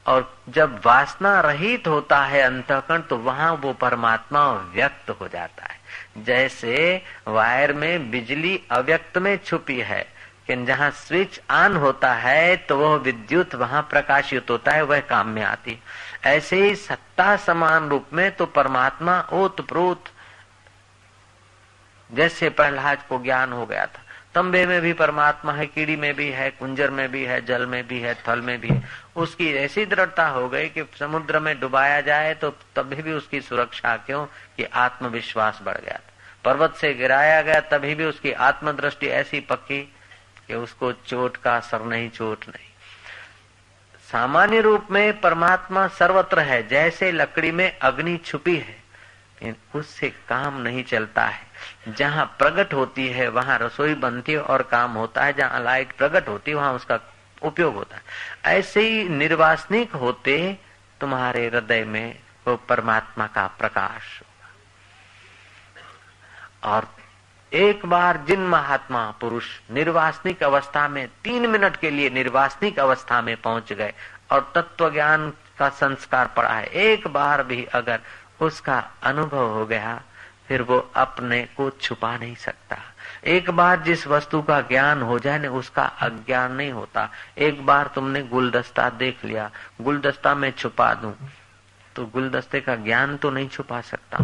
और जब वासना रहित होता है अंतकरण तो वहाँ वो परमात्मा व्यक्त हो जाता है। जैसे वायर में बिजली अव्यक्त में छुपी है, कि जहाँ स्विच ऑन होता है तो वह विद्युत वहाँ प्रकाशित होता है, वह काम में आती ऐसे ही सत्ता समान रूप में तो परमात्मा ओत प्रोत जैसे प्रहलाद को ज्ञान हो गया था। तंबे में भी परमात्मा है, कीड़ी में भी है, कुंजर में भी है, जल में भी है, थल में भी है। उसकी ऐसी दृढ़ता हो गई कि समुद्र में डुबाया जाए तो तभी भी उसकी सुरक्षा, क्यों? कि आत्मविश्वास बढ़ गया पर्वत से गिराया गया, तभी भी उसकी आत्मदृष्टि ऐसी पक्की कि उसको चोट का असर नहीं, चोट नहीं। सामान्य रूप में परमात्मा सर्वत्र है, जैसे लकड़ी में अग्नि छुपी है उससे काम नहीं चलता है। जहाँ प्रकट होती है, वहाँ रसोई बनती है और काम होता है। जहाँ लाइट प्रकट होती है, वहाँ उसका उपयोग होता है। ऐसे ही निर्वासनिक होते तुम्हारे हृदय में वो परमात्मा का प्रकाश और एक बार जिन महात्मा पुरुष निर्वासनिक अवस्था में, तीन मिनट के लिए निर्वासनिक अवस्था में पहुँच गए और तत्व ज्ञान का संस्कार पड़ा है, एक बार भी अगर उसका अनुभव हो गया फिर वो अपने को छुपा नहीं सकता। एक बार जिस वस्तु का ज्ञान हो जाए ना, उसका अज्ञान नहीं होता। एक बार तुमने गुलदस्ता देख लिया, गुलदस्ता में छुपा दूँ तो गुलदस्ते का ज्ञान तो नहीं छुपा सकता।